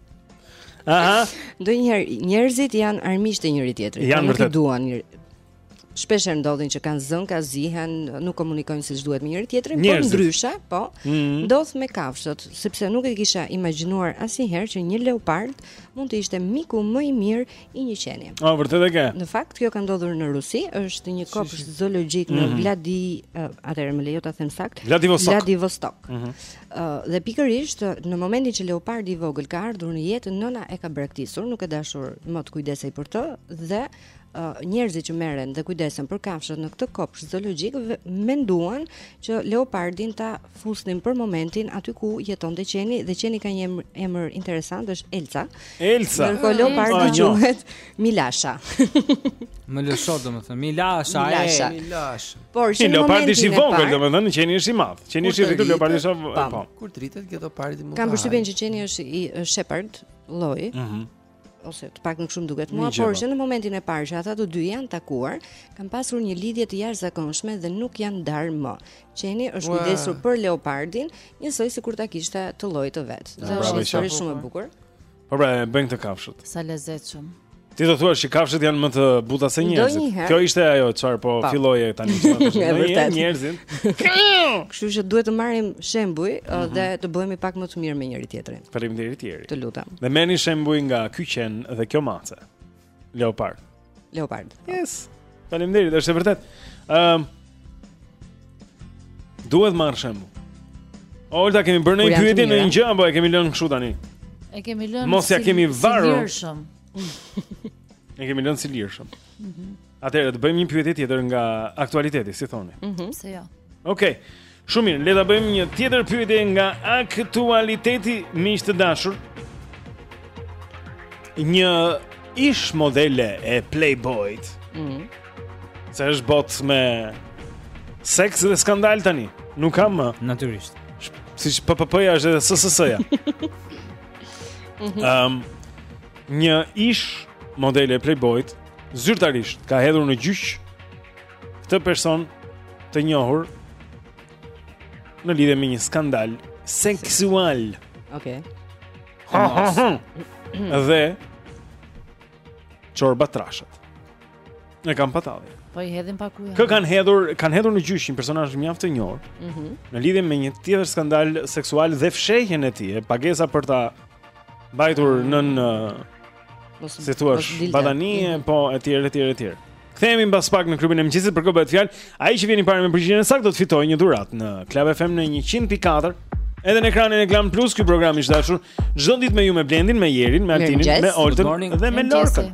Aha. Ndonjëherë njerëzit janë armiq të njëri tjetrit. Janë pra nuk i duan njëri. Shpesh ndodh që kanë zënka, zihen, nuk komunikojnë siç duhet me njëri tjetrin, por ndryshe, po. Mm -hmm. Ndodh me kafshët, sepse nuk e kisha imagjinuar asnjëherë që një leopard mund të ishte miku më i mirë i një qeni. Ah, vërtetë e ke. Në fakt kjo ka ndodhur në Rusi, është një kopsht zoologjik në mm -hmm. Vladi, atëherë më lejo ta them saktë. Vladivostok. Vladivostok. Mm -hmm. Dhe pikërisht në momentin që leopardi i vogël ka ardhur në jetë, nëna e ka braktisur, nuk ka dashur më të kujdesej për të dhe njerëzit që merren dhe kujdesen për kafshët në këtë kopsht zoologjik menduan që leopardin ta fusnin për momentin aty ku jetonte qeni dhe qeni ka një emër interesant është Elca. Elsa. Ndërkohë leopardi ah, quhet Milasha. Më lësho domethënë Milasha, Milasha. e Milasha. Por që leopardi është i vogël domethënë qeni është i madh. Qeni është i rritur leopardi është po. po. Kur rritet që leopardi mund të. Kam përshtypjen që qeni është i shepherd lloj. Mhm. Mm ose të paktën më shumë duket mua, por që në momentin e parë që ata të dy janë takuar, kanë pasur një lidhje të jashtëzakonshme dhe nuk janë ndarë më. Qeni është kujdesur për leopardin, njësoj sikur ta kishte të llojit të vet. Dhe është një histori shumë e bukur. Po pra, e bëjnë këtë kafshët. Sa lezetshëm. Ti do thua që kafshët janë më të buta se njerëzit. Kjo ishte ajo çfarë po filloje tani. Është vërtet njerëzit. Kështu që duhet të marrim shembuj uh, mhm. dhe të bëhemi pak më të mirë me njëri tjetrin. Faleminderit Jeri. Të lutem. Dhe merrni shembuj nga ky qen dhe kjo mace. Leopard. Leopard. Po. Yes. Faleminderit, është e vërtetë. Ëm um, Duhet marrë shembull. Olta kemi bërë ndonjë pyetje ndonjë gjë apo e kemi lënë kështu tani? E kemi lënë. Mos ia kemi varur. E kemi lënë si lirshëm. Mhm. Atëherë të bëjmë një pyetje tjetër nga aktualiteti, si thoni. Mhm. Se jo. Okej. Okay. Shumë mirë, le ta bëjmë një tjetër pyetje nga aktualiteti miq të dashur. Një ish modele e Playboy-t. Mhm. Mm Se është botë me seks dhe skandal tani. Nuk kam më, natyrisht. Siç PPP-ja është edhe SSS-ja. Mhm. Ehm, një ish modele e Playboy-t zyrtarisht ka hedhur në gjyq këtë person të njohur në lidhje me një skandal seksual. Okej. Okay. Dhe çorba trashet. Ne kam patalli. Po i hedhin pa kujë. Kë kanë hedhur, kanë hedhur në gjyq një personazh mjaft të njohur. Mhm. Mm në lidhje me një tjetër skandal seksual dhe fshehjen e tij, pagesa për ta mbajtur mm -hmm. nën Mos si thua, batanie po etj etj etj. Kthehemi mbas pak në klubin e mëngjesit për kë bëhet fjalë. Ai që vjen i parë me përgjigjen e saktë do të fitojë një dhuratë në Club FM në 100.4. Edhe në ekranin e Klan Plus ky program i dashur çdo ditë me ju me Blendin, me Jerin, me Altinin, me Oltën dhe me Lorkën.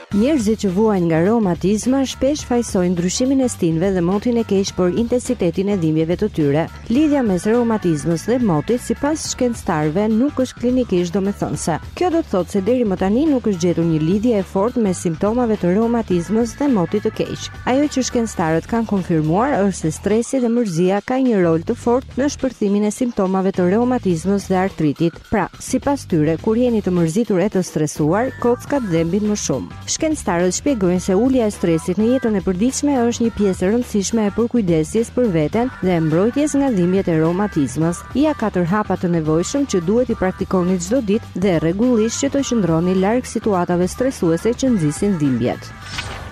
Njerëzit që vuajnë nga reumatizma shpesh fajësojnë ndryshimin e stinëve dhe motin e keq për intensitetin e dhimbjeve të tyre. Lidhja mes reumatizmës dhe motit sipas shkencëtarëve nuk është klinikisht domethënëse. Kjo do të thotë se deri më tani nuk është gjetur një lidhje e fortë mes simptomave të reumatizmës dhe motit të keq. Ajo që shkencëtarët kanë konfirmuar është se stresi dhe mërzia kanë një rol të fortë në shpërthimin e simptomave të reumatizmës dhe artritit. Pra, sipas tyre, kur jeni të mërzitur e të stresuar, kockat dhembin më shumë. Shkencëtarët shpjegojnë se ulja e stresit në jetën e përditshme është një pjesë e rëndësishme e përkujdesjes për veten dhe e mbrojtjes nga dhimbjet e reumatizmës. Ja katër hapa të nevojshëm që duhet t'i praktikoni çdo ditë dhe rregullisht që të qëndroni larg situatave stresuese që nxisin dhimbjet.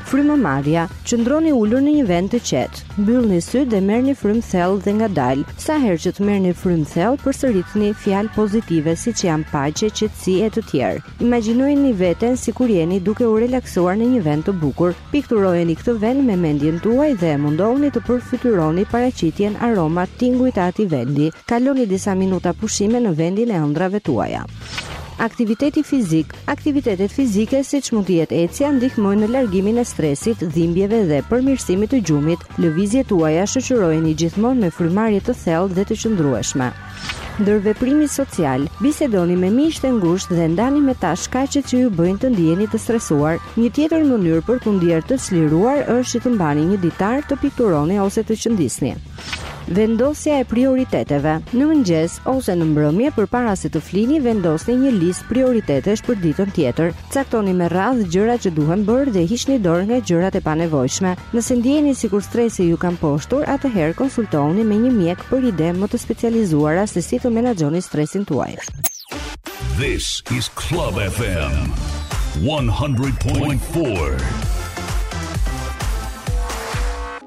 Frymëmarrja, Qëndroni ulur në një vend të qetë. Mbyllni sytë dhe merrni frymë thellë dhe ngadalë. Sa herë që të merrni frymë thellë, përsëritni fjalë pozitive siç janë paqe, qetësi e të tjerë. Imagjinojini veten sikur jeni duke u relaksuar në një vend të bukur. Pikturojeni këtë vend me mendjen tuaj dhe mundohuni të përfytyroni paraqitjen, aromat, tingujt e atij vendi. Kaloni disa minuta pushime në vendin e ëndrrave tuaja. Aktiviteti fizik, Aktivitetet fizike, siç mund të jetë ecja, ndihmojnë në largimin e stresit, dhimbjeve dhe përmirësimit të gjumit. Lëvizjet tuaja shoqërojeni gjithmonë me frymëmarrje të thellë dhe të qëndrueshme. Ndërveprimi social, bisedoni me miqtë e ngushtë dhe ndani me ta shkaqet që ju bëjnë të ndiheni të stresuar. Një tjetër mënyrë për t'u ndjerë të çliruar është që të mbani një ditar, të pikturoni ose të qëndisni. Vendosja e prioriteteve. Në mëngjes ose në mbrëmje përpara se të flini, vendosni një listë prioritetesh për ditën tjetër. Caktoni me radhë gjërat që duhen bërë dhe hiqni dorë nga gjërat e panevojshme. Nëse ndjeni sikur stresi ju ka mposhtur, atëherë konsultohuni me një mjek për ide më të specializuara se si të menaxhoni stresin tuaj. This is Club FM 100.4.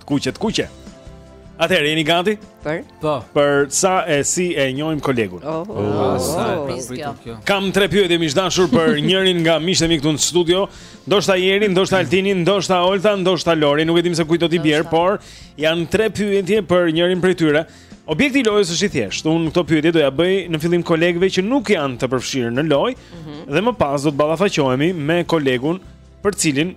Të kuqe, të kuqe. Atëherë jeni gati? Për? Po. Për sa e si e njohim kolegun? Oh, oh, oh, sa e papritur kjo. Kam tre pyetje miq të dashur për njërin nga miqtë e mi këtu në studio. Ndoshta Jeri, ndoshta Altini, ndoshta Olta, ndoshta Lori, nuk e dim se kujt do t'i bjerë, por janë tre pyetje për njërin prej tyre. Objekti i lojës është i thjeshtë. Unë këto pyetje do ja bëj në fillim kolegëve që nuk janë të përfshirë në lojë mm -hmm. dhe më pas do të ballafaqohemi me kolegun për të cilin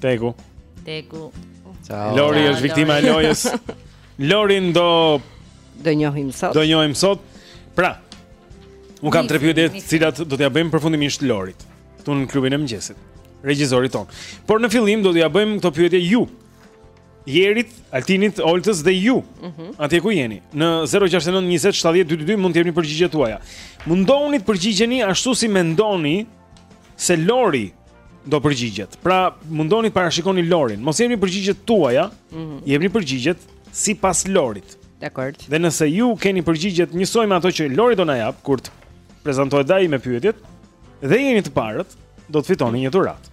Teku. Teku. Ciao. Lori është viktima e lojës. Lorin do ta njohim sot. Do njohim sot. Pra, un kam tre pyetje të cilat do t'ia bëjmë përfundimisht Lorit. Këtu në klubin e mëngjesit, regjisorit tonë. Por në fillim do t'ia bëjmë këto pyetje ju. Jerit, Altinit, Oltës dhe ju. Mm -hmm. Atje ku jeni? Në 069 20 70 222 mund të jepni përgjigjet tuaja. Mundohuni të përgjigjeni ashtu si mendoni se Lori do përgjigjet. Pra, mundohuni të parashikoni Lorin. Mos jepni përgjigjet tuaja, mm -hmm. jepni përgjigjet sipas Lorit. Dakor. Dhe nëse ju keni përgjigjet njësoj me ato që Lori do na japë kur të prezantohet dhe ai me pyetjet dhe jeni të parët, do të fitoni një dhuratë.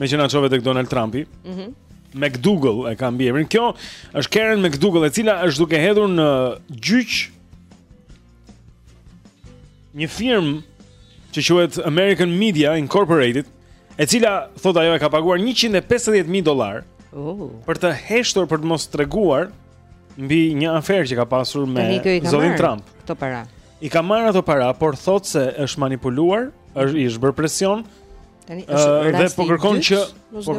Meqë na çove tek Donald Trumpi mm -hmm. McDougall e ka mbiemrin Kjo është Karen McDougall e cila është duke hedhur në gjyq Një firmë që quhet American Media Incorporated E cila, thotë ajo, e ka paguar 150.000 dollarë uh. Për të heshtur, për të mos treguar mbi një aferë që ka pasur me zotin Trump. Këto para. I ka marrë ato para, por thotë se është manipuluar, është i është bërë presion Tani është uh, rasti. Dhe po kërkon që po,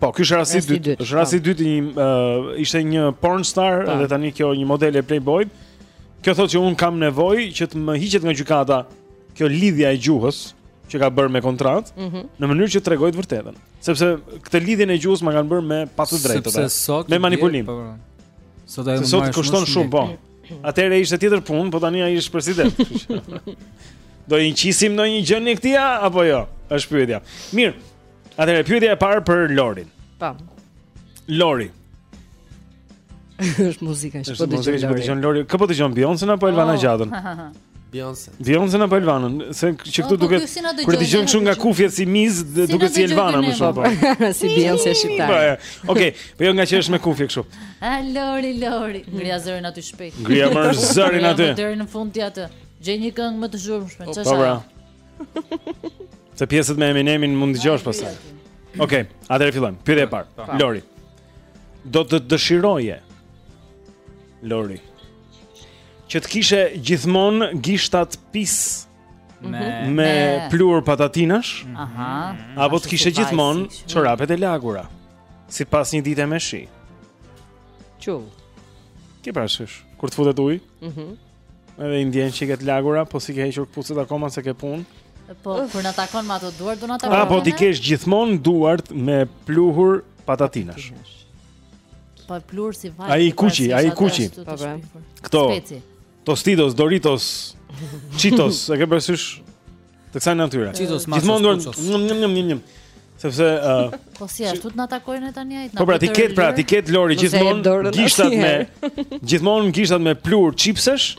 po ky është rasti i dytë. Është rasti i po. dytë një uh, ishte një porn star pa. Po. dhe tani kjo një modele Playboy. Kjo thotë që unë kam nevojë që të më hiqet nga gjykata kjo lidhja e gjuhës që ka bërë me kontratë, mm -hmm. në mënyrë që të tregoj të vërtetën. Sepse këtë lidhjen e gjuhës ma kanë bërë me pa të drejtë. Sepse sot me manipulim. Po, po. Sot ajo më kushton shumë, po. Atëherë ishte tjetër punë, po tani ai është president. Do i qisnim ndonjë gjë nga këtij apo jo? Është pyetja. Mirë. Atëherë pyetja e parë për Lorin. Po. Lori. Është muzika që po dëgjon Lori. Lori. Kë po dëgjon Beyoncé apo Elvana oh. Gjatën? Beyoncé. Beyoncé apo Elvana? Se që këtu po, po, duket kur e dëgjon kështu nga kufjet si mizë, duket si Elvana më shumë. Po. Si Beyoncé shqiptare. Okej, po jo ngaqë është me kufje kështu. A Lori Lori, ngrije zërin aty shpejt. Ngrije më zërin aty. Deri në fund ti atë. Gjej një këngë më të zhurmshme, çfarë? Po bra. Se pjesët me Eminemin mund të dëgjosh pastaj. Okej, atëherë fillojmë. Pyetja e parë. Lori. Do të dëshiroje Lori. Që të kishe gjithmonë gishtat pis me, mhm. me pluhur patatinash Aha, Apo të kishe gjithmonë çorapet e lagura Si pas një dite me shi Qull Ke parasysh, kur të futet uji mm -hmm. Edhe i ndjen që i ke të lagura Po s'i ke hequr këpucët akoma se ke punë Po, kur na takon me ato duart, do na takon. Apo t'i kesh gjithmonë duart me pluhur patatinash. Po pluhur si vaj. Ai i kuqi, ai i kuqi. Po po. Këto? Tostitos, Doritos, Cheetos, e ke parasysh? Të kësaj natyre. Cheetos, Max. Gjithmonë duan. Njëm, njëm, njëm, njëm. Sepse ë uh, Po si ashtu të na takojnë tani ai? Po pra t'i ketë pra t'i ketë Lori gjithmonë gishtat me gjithmonë gishtat me pluhur çipsesh.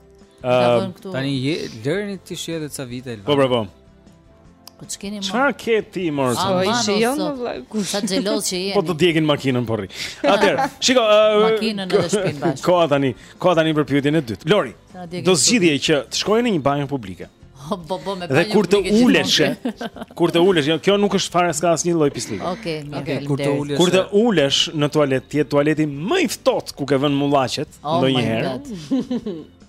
Ehm, tani je lëreni të shijojë ca vite Elvana. Po bravo. Po ç'keni më. Çfarë ke ti më? Sa i shijon më vllai? Ku sa xhelozë që jeni? Po do të djegin makinën po rri. Atëherë, shiko, makinën edhe shpinë bash. Koha tani, koha tani për pyetjen e dytë. Lori. Do zgjidhje që të shkoje në një banjë publike. Po po, po me banjë. Dhe kur të ulesh, kur të ulesh, jo, kjo nuk është fare s'ka asnjë lloj pisllëku. Okej, okej. Kur të ulesh, kur të ulesh në tualet, të jetë tualeti më i ftohtë ku ke vënë mullaqet. Oh my god.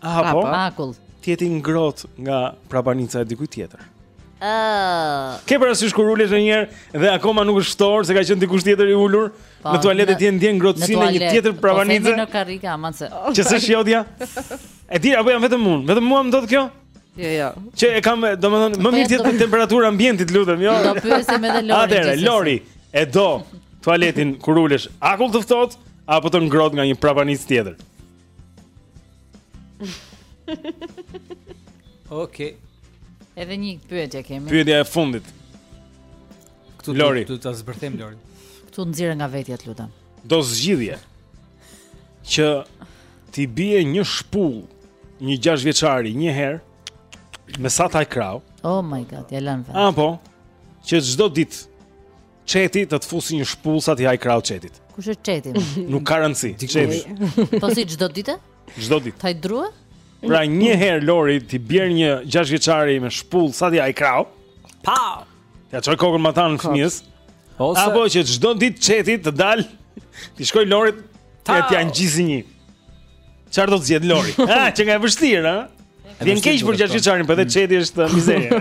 Ah, po. Akull. Të jetë ngrohtë nga prapanica e dikujt tjetër. Ëh. Ah. E ke parasysh kur ulesh ndonjëherë dhe akoma nuk është ftohur se ka qenë dikush tjetër i ulur pa, po, në tualet e ti ndjen ngrohtësinë e një tjetër po, prapanice. Po në karrika, aman se. Që se shjodja. E di apo jam vetëm unë, vetëm mua më ndodh kjo? Jo, jo. Që e kam, domethënë, më mirë të jetë temperatura e ambientit, të lutem, jo. Do pyesim edhe Lorin. Atëherë, Lori, e do tualetin kur ulesh. Akull të ftohtë, apo të ngrohtë nga një prapanicë tjetër. Okej. Edhe një pyetje kemi. Pyetja e fundit. Këtu Lori. do ta zbërthejmë Lorin. Këtu nxirre nga vetja, të lutem. Do zgjidhje që t'i bije një shpullë, një 6 vjeçari një herë me sa të ha krahu. Oh my god, ia lë vetë. Apo që çdo ditë Çeti të të fusi një shpullë sa t'i hajë krahu çetit. Kush është çeti? Nuk ka rëndësi. Çeti. Po si çdo ditë? Çdo ditë. Taj drua? Pra një herë Lori t'i bjerë një 6 vjeçari me shpullë sa t'i hajë krahu. Pa. Ia çon kokën matanë fëmijës. Ose apo që çdo ditë çeti të dalë t'i shkojë Lorit t'ia ngjisi një. Çfarë do të zgjedhë Lori? Ha, qenka e vështirë, ha? Vjen keq për 6 vjeçarin, por edhe çeti është mizerje.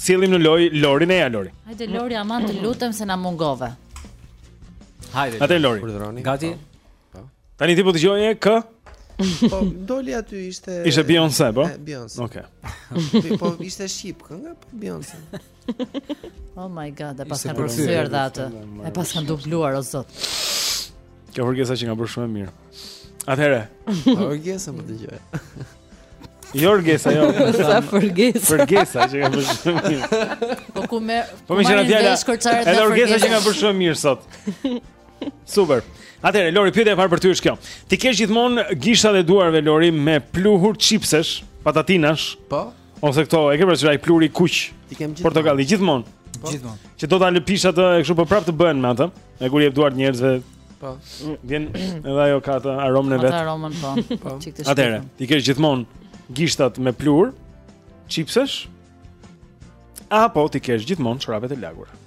Sjellim në lojë Lorin e ja Lori. Hajde Lori, aman të lutem se na mungove. Hajde. Atëherë Lori. Urdhroni. Gati. Po. Tani ti po dëgjoje kë? Po doli aty ishte Ishte Beyoncé, po? Beyoncé. Okej. Okay. Po ishte shqip kënga, po Beyoncé. Oh my god, e paskan përkthyer dhe atë. E paskan dubluar o zot. Kjo fërgesa qenka bërë shumë e mirë. Atëherë. Jorgesa më dëgjoi. Jorgesa, jo. Sa Fërgesa. Fërgesa qenka bërë shumë e mirë. Po ku me Po më shënoi djala. Edhe Jorgesa qenka bërë shumë e mirë sot. Super. Atëherë Lori, pyetja e parë për ty është kjo. T'i kesh gjithmonë gishtat e duarve Lori me pluhur chipsesh, patatinash? Po. Ose këto, e ke parasysh ai pluhuri i kuq? T'i kem gjithmonë. Portokalli gjithmonë. Po. Gjithmonë. Që do ta lëpish atë kështu po prapë të bëhen me atë. Me kur i jep duart njerëzve Po. Vjen edhe ajo ka atë aromën e vet. Atë aromën po. Po. Atëherë, t'i kesh gjithmonë gishtat me pluhur chipsesh? Apo t'i kesh gjithmonë çorapet e lagura?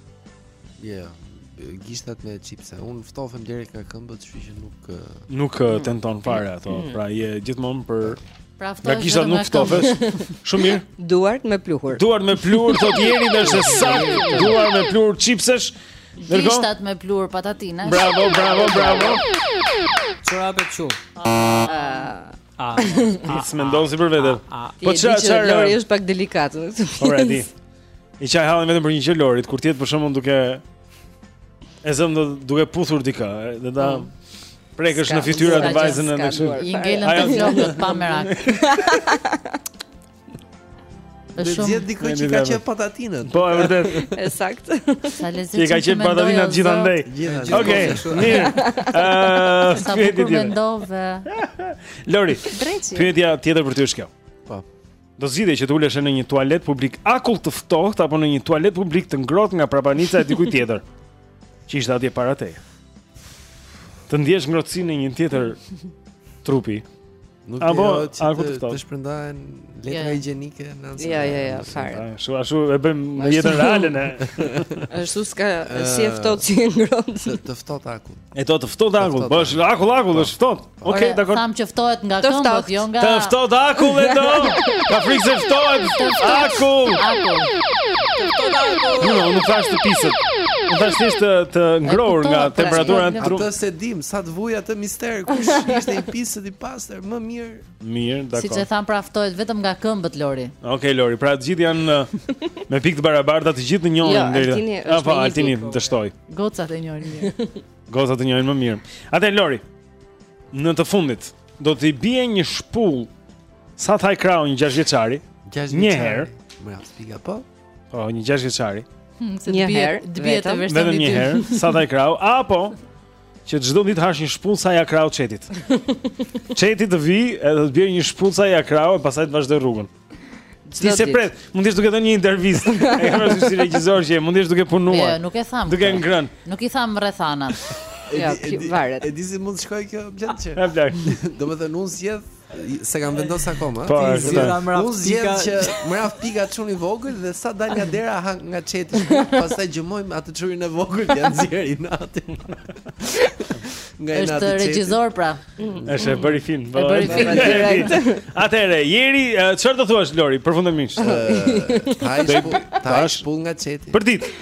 Jo. Yeah. Gishtat me chipse. Unë ftofem direkt nga këmbët, kështu që nuk nuk tenton fare ato. Mm. Pra je gjithmonë për Pra ftohesh. Nga gishtat nuk ftohesh. Shumë mirë. Duart me pluhur. Duart me pluhur thotë Jeni dhe është saktë. Duart me pluhur chipsesh. Gishtat me pluhur patatine. Bravo, bravo, bravo. Çorapet çu. Ah. Ah. Ti s'mendon si për veten. Ah, ah. Po çfarë çfarë? Lori është pak delikate. Po e di. I qaj hallin vetëm për një gjë Lorit, kur të jetë për shkakun duke E zëm duke puthur dikë, do ta mm. prekësh në fytyrë atë vajzën në kështu. I ngeli, të zgjodhi pa merak. Është shumë. Zgjedh dikë që ka qenë patatinën. Po, e vërtet. E saktë. Sa lezetshëm. Ti ke qenë patatina gjithandej. Okej. Mirë. Ëh, sa bukur mendove. Lori. Pyetja tjetër për ty është kjo. Po. Do zgjidhje që të uleshe në një tualet publik akull të ftohtë apo në një tualet publik të ngrohtë nga prapanica e dikujt tjetër që ishte atje para teje. Të ndjesh ngrohtësinë e një tjetër trupi. Nuk apo akull të ftohtë. Të shpërndahet letra yeah. higjienike në anë. Ja, ja, ja, fare. Ashtu, ashtu e bëjmë në jetën reale ne. Ashtu s'ka si e ftohtë si e ngrohtë. Të ftohtë akull. E do të ftohtë akull, bësh akull akull, është ftohtë. Okej, okay, dakor. Thanë që ftohet nga këmbët, jo nga. Të ftohtë akull e do. Ka frikë se ftohet. Akull. Akull. Jo, unë nuk thashë të pisët. Unë thashë thjesht të, të ngrohur nga pra, temperatura e trupit. Atë s'e dimë, sa të vuaj atë mister, kush ishte i pisët i pastër, më mirë. Mirë, dakor. Siç e thanë, pra ftohet vetëm nga këmbët Lori. Okej, okay, Lori, pra të gjithë janë me pikë të barabarta, të gjithë në njërin deri. Jo, Altini, apo Altini të shtoj. Gocat të njohin. Gocat të njohin më mirë. Atëherë Lori. Në të fundit do t'i bije një shpullë sa ta ha krahu një gjashtë vjeçari. Gjashtë Një herë, më raftë pika po. Po, një gjashtë vjeçari. Hmm, një herë, të bie të vesh tani. Një herë, sa ta ha krahu, apo që çdo ditë të hash një shpullë sa ia ha krahu Çetit. Çeti të vijë, edhe të bjerë një shpullë sa ia ha krahu e pastaj të vazhdojë rrugën. Ti s'e pret, mund të jesh duke dhënë një intervistë. S'ka rëndësi si regjisor që mund të jesh duke punuar. Jo, nuk e tham. Duke ngrënë. Nuk i tham rrethanat. Ja, varet. E di si mund të shkojë kjo blet që. Ja blet. Domethënë unë zgjedh, s'e kam vendos akoma. Po, ti zgjera më rap. Unë zgjedh që më raftë pika çunin e vogël dhe sa dal nga dera ha nga Çeti. Pastaj gjurmojmë atë çunin e vogël që nxjerr inatin. Nga ai inat. Është regjisor pra. Është e bëri film. Po. Atëherë, Jeri, çfarë do thuash Lori përfundimisht? Tash, ta shpullë nga Çeti. Për ditë.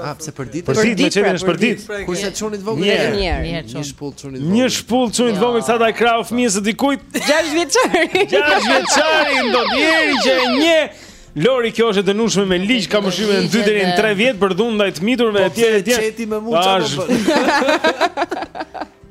A pse për ditë? Për ditë, Çeti pra, është për ditë. Pra, Kurse çunit të vogël një herë. Një herë. Një shpullë çunit të vogël. Një shpullë çunit të vogël sa ta ha krahu fëmijës së dikujt. 6 vjeçari. 6 vjeçari do t'i bjerë që një Lori kjo është e dënueshme me ligj ka, më shumë, në 2 deri në 3 vjet për dhunë ndaj të miturve etj etj. Po Çeti më mund të bëjë.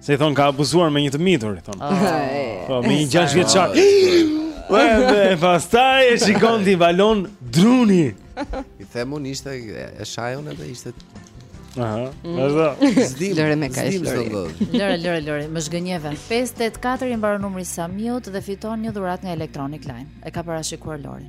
Se i thonë ka abuzuar me një të mitur, i thonë. Ah. Po, me një gjashtë vjeçar. Dhe dhe pastaj e shikon ti vlon druri. I them unë ishte e shajon edhe ishte Aha. Mm. Vazhdo. S'dimë. Lëre me kaq. S'dimë çdo gjë. Lëre, lëre, lëre, më zhgënjeve. 584 i mbaron numri Samiut dhe fiton një dhuratë nga Electronic Line. E ka parashikuar Lori.